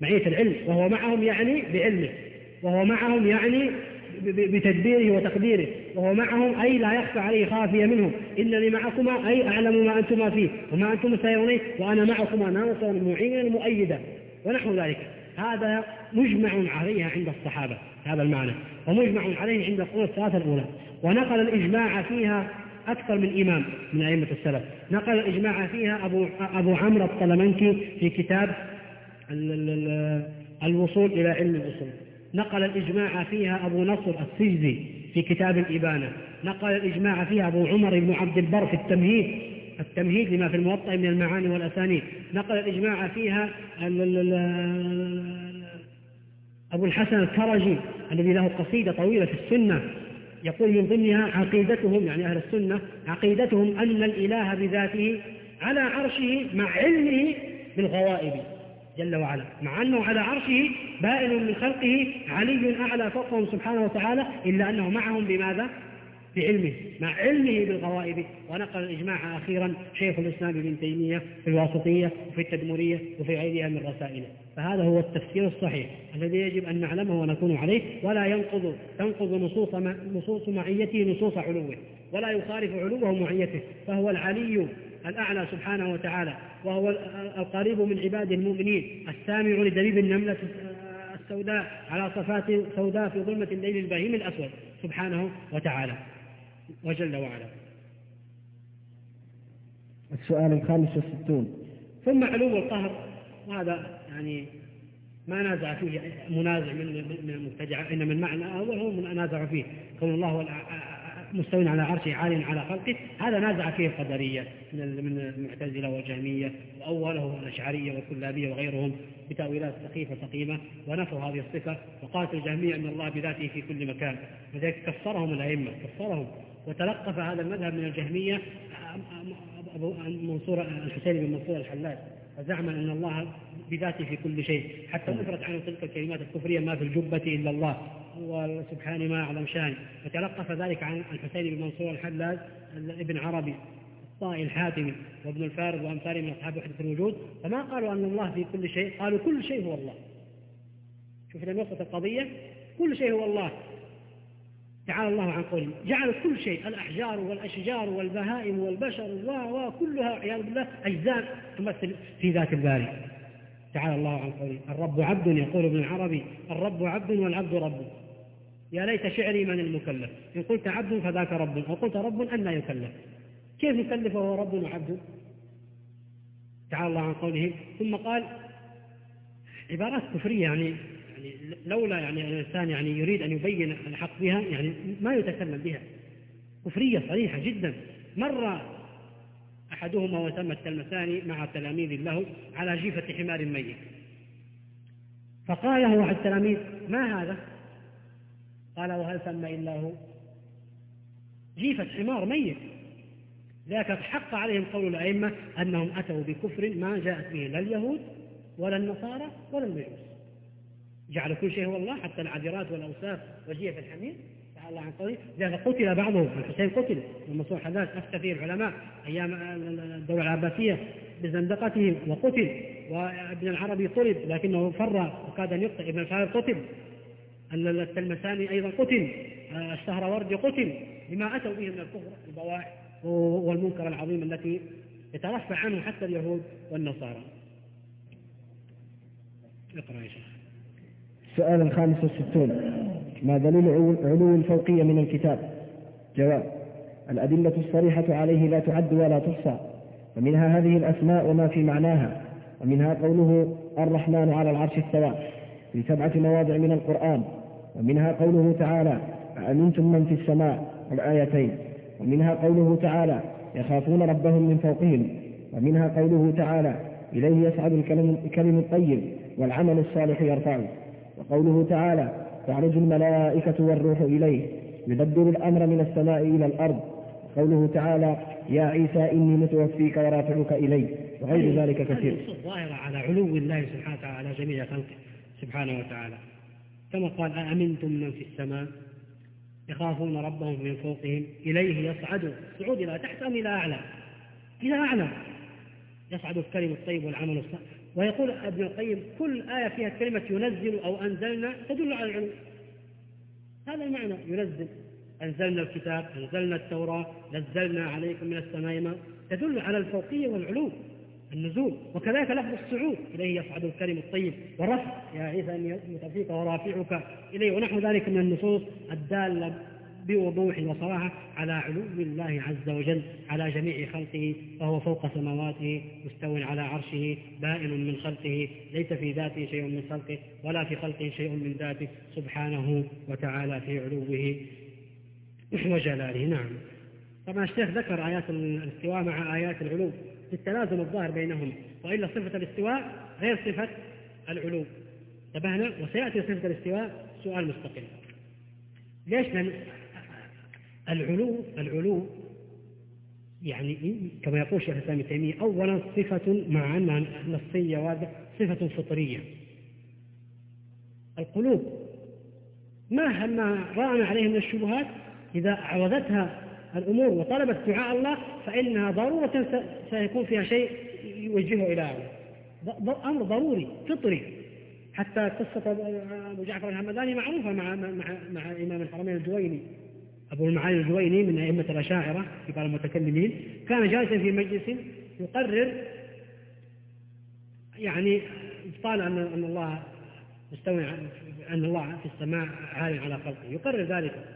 معية العلم وهو معهم يعني بعلمه. وهو معهم يعني بتدبيره وتقديره. وهو معهم أي لا يخفى عليه خافية منهم. إنني معكما أي أعلم ما أنتما فيه. وما أنتم سيرونيه وأنا معكما ناصرا معينا مؤيدا. ونحو ذلك. هذا مجمع عليها عند الصحابة. هذا المعنى. ومجمع عليه عند القرون الثلاثة الأولى. ونقل الإجماع فيها أكثر من إمام من أئمة السلف. نقل الإجماع فيها أبو, أبو عمرو الطلمنكي في كتاب الوصول إلى علم الأصول. نقل الإجماع فيها أبو نصر السجزي في كتاب الإبانة. نقل الإجماع فيها أبو عمر بن عبد البر في التمهيد التمهيد لما في الموطأ من المعاني والأسانيد. نقل الإجماع فيها أبو الحسن الكرجي الذي له قصيدة طويلة في السنة يقول من ضمنها عقيدتهم يعني أهل السنة عقيدتهم أن الإله بذاته على عرشه مع علمه بالغوائب. جل وعلا. مع أنه على عرشه بائن من خلقه علي أعلى فوقهم سبحانه وتعالى إلا أنه معهم بماذا؟ بعلمه. مع علمه بالغوائب. ونقل الإجماع أخيرا شيخ الإسلام ابن تيمية في الواسطية وفي التدمرية وفي غيرها من رسائله. فهذا هو التفسير الصحيح الذي يجب أن نعلمه ونكون عليه ولا ينقض تنقض نصوص نصوص معيته نصوص علوه ولا يخالف علوه معيته فهو العلي الأعلى سبحانه وتعالى وهو القريب من عباده المؤمنين السامع لدبيب النملة السوداء على صفات سوداء في ظلمة الليل البهيم الأسود سبحانه وتعالى وجل وعلا. السؤال الخامس والستون. ثم علو القهر وهذا يعني ما نازع فيه منازع من من المبتدعة إن من معنى أول هو نازع فيه كون الله مستوٍ على عرشه عال على خلقه. هذا نازع فيه القدرية من المعتزلة والجهمية وأوله الأشعرية والكلابية وغيرهم بتأويلات سخيفة سقيمة ونفوا هذه الصفة. وقالت الجهمية أن الله بذاته في كل مكان. لذلك كفرهم الأئمة كفرهم. وتلقف هذا المذهب من الجهمية أبو منصور الحسين بن منصور الحلاج وزعم أن الله بذاته في كل شيء. حتى نفرت عنه تلك الكلمات الكفرية ما في الجبة إلا الله. وسبحان ما أعظم شان. وتلقف ذلك عن الحسين بن منصور الحلاج ابن عربي الطائي الحاتمي وابن الفارض وأمثاله من أصحاب وحدة الوجود. فما قالوا أن الله في كل شيء قالوا كل شيء هو الله. شوف لما وصلت القضية كل شيء هو الله. تعالى الله عن قوله جعل كل شيء الأحجار والأشجار والبهائم والبشر وكلها عياذ بالله أجزاء تمثل في ذات الباري. تعالى الله عن قوله الرب عبد يقول ابن العربي الرب عبد والعبد رب. يا ليت شعري من المكلف. إن قلت عبد فذاك رب. وقلت رب أن لا يكلف. كيف يكلف وهو رب وعبد؟ تعالى الله عن قوله. ثم قال عبارات كفرية يعني يعني لولا يعني الإنسان يعني يريد أن يبين الحق بها يعني ما يتكلم بها. كفرية صريحة جدا. مر أحدهما وتم التلمسان مع تلاميذ له على جيفة حمار ميت. فقال له أحد التلاميذ ما هذا؟ قال وهل ثم إلا هو؟ جيفة حمار ميت. ذاك حق عليهم قول الأئمة أنهم أتوا بكفر ما جاءت به لا اليهود ولا النصارى ولا المجوس جعل كل شيء هو الله حتى العذرات والأوساف وجيف الحمير تعالى عن قوله لذلك قتل بعضهم الحسين قتل. المنصور حداد أفتى فيه العلماء أيام الدولة العباسية بزندقته وقتل وابن العربي طلب لكنه فر وكاد أن يقتل ابن الفارض قتل. التلمساني أيضا قتل السهروردي قتل لما أتوا به من الكفر البواح والمنكر العظيم التي يترفع عنه حتى اليهود والنصارى. اقرأ يا شيخ. السؤال الخامس والستون. ما دليل علو الفوقية من الكتاب؟ جواب الأدلة الصريحة عليه لا تعد ولا تحصى ومنها هذه الأسماء وما في معناها ومنها قوله الرحمن على العرش استوى في سبعة مواضع من القرآن. ومنها قوله تعالى أأمنتم من في السماء الآيتين ومنها قوله تعالى يخافون ربهم من فوقهم؟ ومنها قوله تعالى إليه يسعد الكلم الطيب والعمل الصالح يرفعه. وقوله تعالى تعرج الملائكة والروح إليه يدبر الأمر من السماء إلى الأرض. وقوله تعالى يا عيسى إني متوفيك ورافعك إلي وغير ذلك كثير. ظاهرة على علو الله سبحانه وتعالى على جميع خلقه سبحانه وتعالى. كما قال أأمنتم من في السماء؟ يخافون ربهم من فوقهم. إليه يصعد. صعود إلى تحت أم إلى أعلى؟ إلى أعلى. يصعد الكلم الطيب والعمل الصالح. ويقول ابن القيم كل آية فيها كلمة ينزل أو أنزلنا تدل على العلو هذا المعنى ينزل. أنزلنا الكتاب أنزلنا التوراة نزلنا عليكم من السماء ماء. تدل على الفوقية والعلو. النزول وكذلك لفظ الصعود إليه يصعد الكلم الطيب والرفع. يا عيسى أني متفيك ورافعك إليه ونحو ذلك من النصوص الدالة بوضوح وصراحة على علو الله عز وجل على جميع خلقه وهو فوق سماواته مستو على عرشه بائن من خلقه ليس في ذاته شيء من خلقه ولا في خلقه شيء من ذاته سبحانه وتعالى في علوه وجلاله. نعم. طبعا الشيخ ذكر آيات الاستواء مع آيات العلو. التلازم الظاهر بينهم وإلا صفة الاستواء غير صفة العلو انتبهنا؟ وسيأتي صفة الاستواء سؤال مستقل. ليش لأن العلو العلو يعني كما يقول شيخ الإسلام ابن تيمية اولا صفة مع انها نصية واضحة صفة فطرية. القلوب. مهما رأنا عليه من الشبهات؟ إذا عوضتها الأمور وطلبت دعاء الله فإنها ضرورة سيكون فيها شيء يوجهه إلى اعلى أمر ضروري فطري. حتى قصة أبو جعفر الحمداني معروفة مع مع مع إمام الحرمين الجويني. أبو المعالي الجويني من أئمة الأشاعرة كبار المتكلمين. كان جالسا في مجلس يقرر يعني قال أن أن الله مستوي أن الله في السماء عال على خلقه. يقرر ذلك.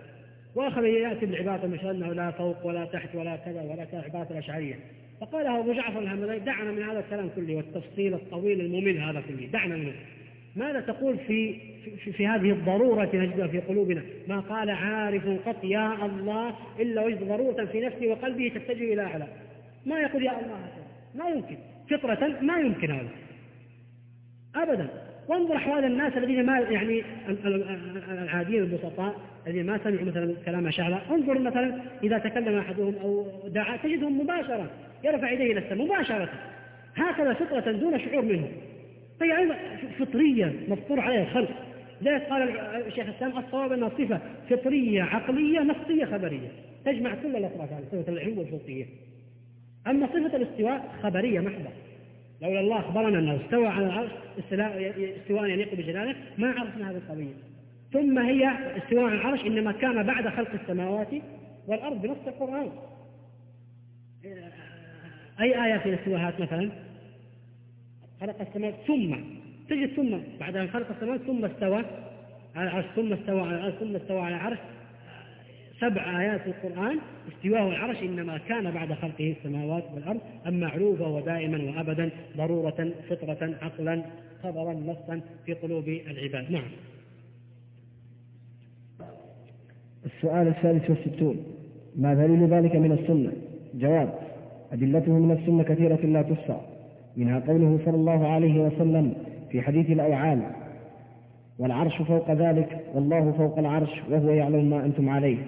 وأخذ يأتي بالعبارة مثلا أنه لا فوق ولا تحت ولا كذا ولا كذا عبارة الأشعرية. فقاله أبو جعفر الهمداني دعنا من هذا الكلام كله والتفصيل الطويل الممل هذا كله دعنا منه. ماذا تقول في في, في هذه الضرورة نجدها في قلوبنا؟ ما قال عارف قط يا الله إلا وجد ضرورة في نفسه وقلبه تتجه إلى أعلى. ما يقول يا الله ما يمكن. فطرة ما يمكن هذا. أبدا. وانظر أحوال الناس الذين ما يعني العاديين البسطاء. الذين ما سمعوا مثلا كلام شعر انظر مثلا إذا تكلم أحدهم أو دعا تجدهم مباشرة يرفع يديه إلى السماء مباشرة. هكذا فطرة دون شعور منه. فهي أيضا فطرية مفطور عليها الخلق. ذلك قال الشيخ السلام الصواب أنها صفة فطرية عقلية نفسية خبرية. تجمع كل الأطراف على صفة العلو والفوقية أما صفة الاستواء خبرية محضة. لولا الله أخبرنا أنه استوى على العرش استواء يليق بجلاله ما عرفنا هذه القضية ثم هي استواء على العرش إنما كان بعد خلق السماوات والأرض بنص القرآن. أي آية في الاستواءات مثلا؟ خلق السماوات ثم. تجد ثم. بعد أن خلق السماوات ثم استوى على العرش ثم استوى على العرش ثم استوى على العرش. سبع آيات في القرآن. استواء العرش إنما كان بعد خلقه السماوات والأرض. أما علوفا ودائما وأبدا ضرورة فطرة عقلا خبرا نصا في قلوب العباد. نعم. السؤال الثالث والستون. ما دليل ذلك من السنة؟ جواب أدلته من السنة كثيرة لا تحصى. منها قوله صلى الله عليه وسلم في حديث الأوعال والعرش فوق ذلك والله فوق العرش وهو يعلم ما أنتم عليه.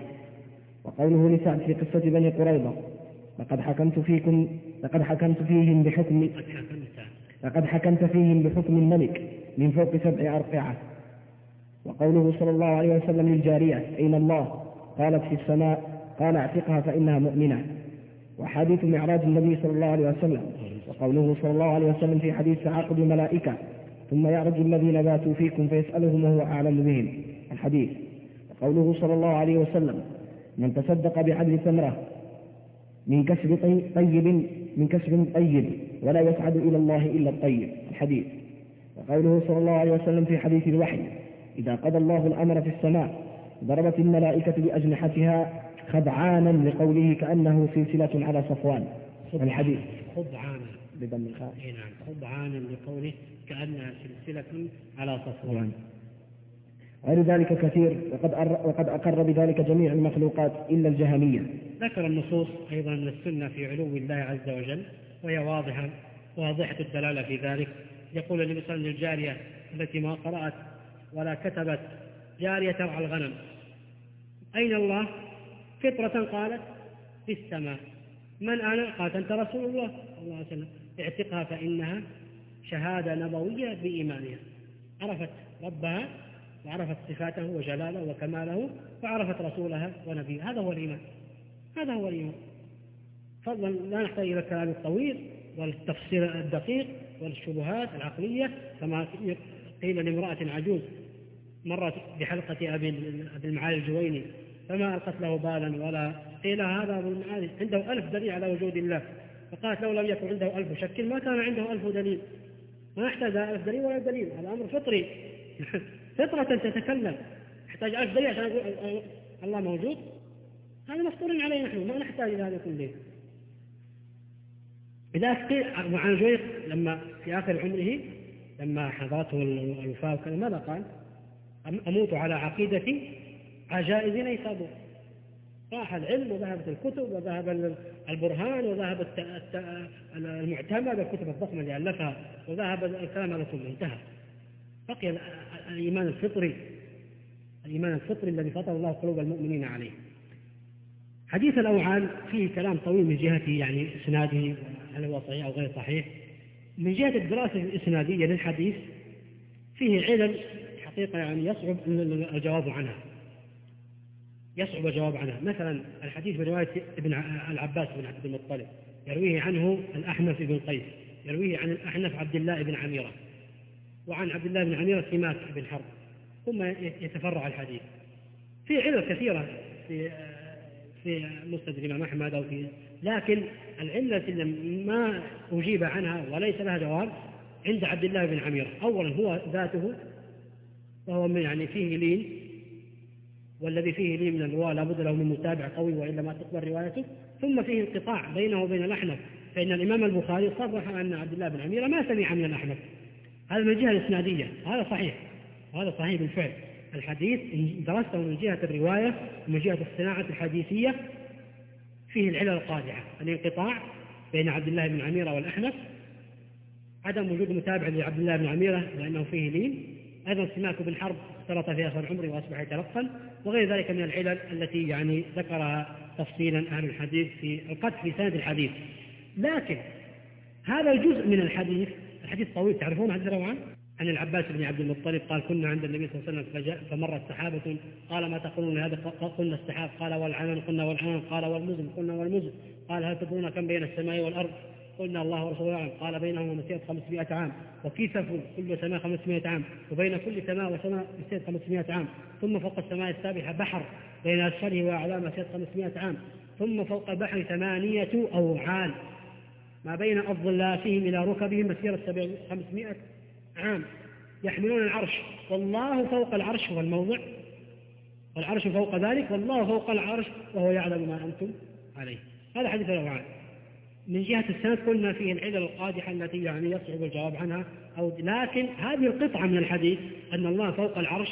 وقوله لسعد في قصة بني قريظة لقد حكمت فيكم لقد حكمت فيهم بحكم لقد حكمت فيهم بحكم الملك من فوق سبع أرقعة. وقوله صلى الله عليه وسلم للجارية أين الله. قالت في السماء قال أعتقها فإنها مؤمنة. وحديث معراج النبي صلى الله عليه وسلم وقوله صلى الله عليه وسلم في حديث تعاقب الملائكة ثم يعرج الذين باتوا فيكم فيسألهم وهو أعلم بهم. الحديث. وقوله صلى الله عليه وسلم من تصدق بعدل ثمرة من كسب طيب من كسب طيب ولا يسعد إلى الله إلا الطيب. الحديث. وقوله صلى الله عليه وسلم في حديث الوحي إذا قضى الله الأمر في السماء ضربت الملائكة بأجنحتها خدعانا لقوله كأنه سلسلة على صفوان. الحديث. خدعانا. بضم الخاء. نعم. خدعانا لقوله كأنها سلسلة على صفوان. غير ذلك كثير وقد وقد أقر بذلك جميع المخلوقات إلا الجهمية. ذكر النصوص أيضا من السنة في علو الله عز وجل وهي واضحة واضحة الدلالة في ذلك. يقول النبي صلى الله عليه وسلم للجارية التي ما قرأت ولا كتبت جارية ترعى الغنم. أين الله؟ فطرة قالت في السماء. من أنا؟ قالت أنت رسول الله صلى الله عليه وسلم. اعتقها فإنها شهادة نبوية بإيمانها. عرفت ربها وعرفت صفاته وجلاله وكماله وعرفت رسولها ونبيه هذا هو الإيمان. هذا هو الإيمان. فضلا لا نحتاج إلى الكلام الطويل والتفسير الدقيق والشبهات العقلية كما قيل لامرأة عجوز. مرت بحلقة أبي المعالي الجويني فما ألقت له بالا ولا قيل هذا أبو المعالي عنده ألف دليل على وجود الله. فقالت لو لم يكن عنده ألف شك ما كان عنده ألف دليل. ما يحتاج ألف دليل ولا دليل هذا أمر فطري. (laughs) فطرة تتكلم. يحتاج ألف دليل عشان يقول الله موجود؟ هذا مفطور عليه نحن ما نحتاج إلى هذا كله لذلك قيل عن لما في آخر عمره لما حضرته الوفاة وكذا ماذا قال؟ أموت على عقيدة عجائز نيسابور راح العلم وذهبت الكتب وذهب البرهان وذهب المعتمد الكتب الضخمة اللي ألفها وذهب الكلام هذا كله انتهى. بقي الإيمان الفطري الإيمان الفطري الذي فطر الله قلوب المؤمنين عليه. حديث الأوعال فيه كلام طويل من جهة يعني إسناده هل هو صحيح أو غير صحيح. من جهة الدراسة الإسنادية للحديث فيه علل حقيقة يعني يصعب الجواب عنها. يصعب الجواب عنها. مثلا الحديث برواية ابن العباس بن عبد المطلب. يرويه عنه الأحنف بن قيس. يرويه عن الأحنف عبد الله بن عميرة. وعن عبد الله بن عميرة سماك بن حرب. ثم يتفرع الحديث. في علل كثيرة في في مسند الإمام أحمد أو في لكن العلة اللي ما أجيب عنها وليس لها جواب عند عبد الله بن عميرة. أولا هو ذاته من يعني فيه لين والذي فيه لين من الرواة لابد له من متابع قوي وإلا ما تقبل روايته. ثم فيه انقطاع بينه وبين الأحنف فإن الإمام البخاري صرح أن عبد الله بن عميرة ما سمع من الأحنف. هذا من الجهة الإسنادية هذا صحيح وهذا صحيح بالفعل. الحديث إن درسته من جهة الرواية ومن جهة الصناعة الحديثية فيه العلل القادحة. الانقطاع بين عبد الله بن عميرة والأحنف عدم وجود متابع لعبد الله بن عميرة لأنه فيه لين. أيضا سماك بن حرب اختلط في آخر عمره وأصبح يتلقن وغير ذلك من العلل التي يعني ذكرها تفصيلا أهل الحديث في القدح في سند الحديث. لكن هذا الجزء من الحديث الحديث طويل تعرفون حديث روعان عن العباس بن عبد المطلب قال كنا عند النبي صلى الله عليه وسلم فجاء فمرت سحابة قال ما تقولون هذا؟ قلنا السحاب. قال والعنان. قلنا والعنان. قال والمزن. قلنا والمزن. قال هل تدرون كم بين السماء والأرض؟ قلنا الله ورسوله أعلم قال بينهما مسيرة 500 عام وكيسف كل سماء 500 عام وبين كل سماء وسماء مسيرة 500 عام. ثم فوق السماء السابحة بحر بين أسفله وأعلاه مسيرة 500 عام. ثم فوق البحر ثمانية أوعال. ما بين أضلافهم إلى ركبهم مسيرة 500 عام. يحملون العرش. والله فوق العرش هو الموضع. والعرش فوق ذلك والله فوق العرش وهو يعلم ما أنتم عليه. هذا حديث الأوعال. من جهة السند قلنا فيه العلل القادحة التي يعني يصعب الجواب عنها أو لكن هذه القطعة من الحديث أن الله فوق العرش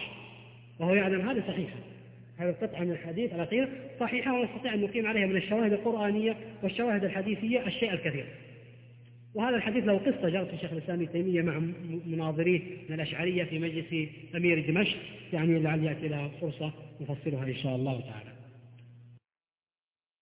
وهو يعلم هذا صحيحة. هذه القطعة من الحديث الأخير صحيحة ونستطيع أن نقيم عليها من الشواهد القرآنية والشواهد الحديثية الشيء الكثير. وهذا الحديث له قصة جرت الشيخ الإسلام ابن تيمية مع مناظريه من الأشعرية في مجلس أمير دمشق. يعني لعل يأتي لها فرصة نفصلها إن شاء الله تعالى.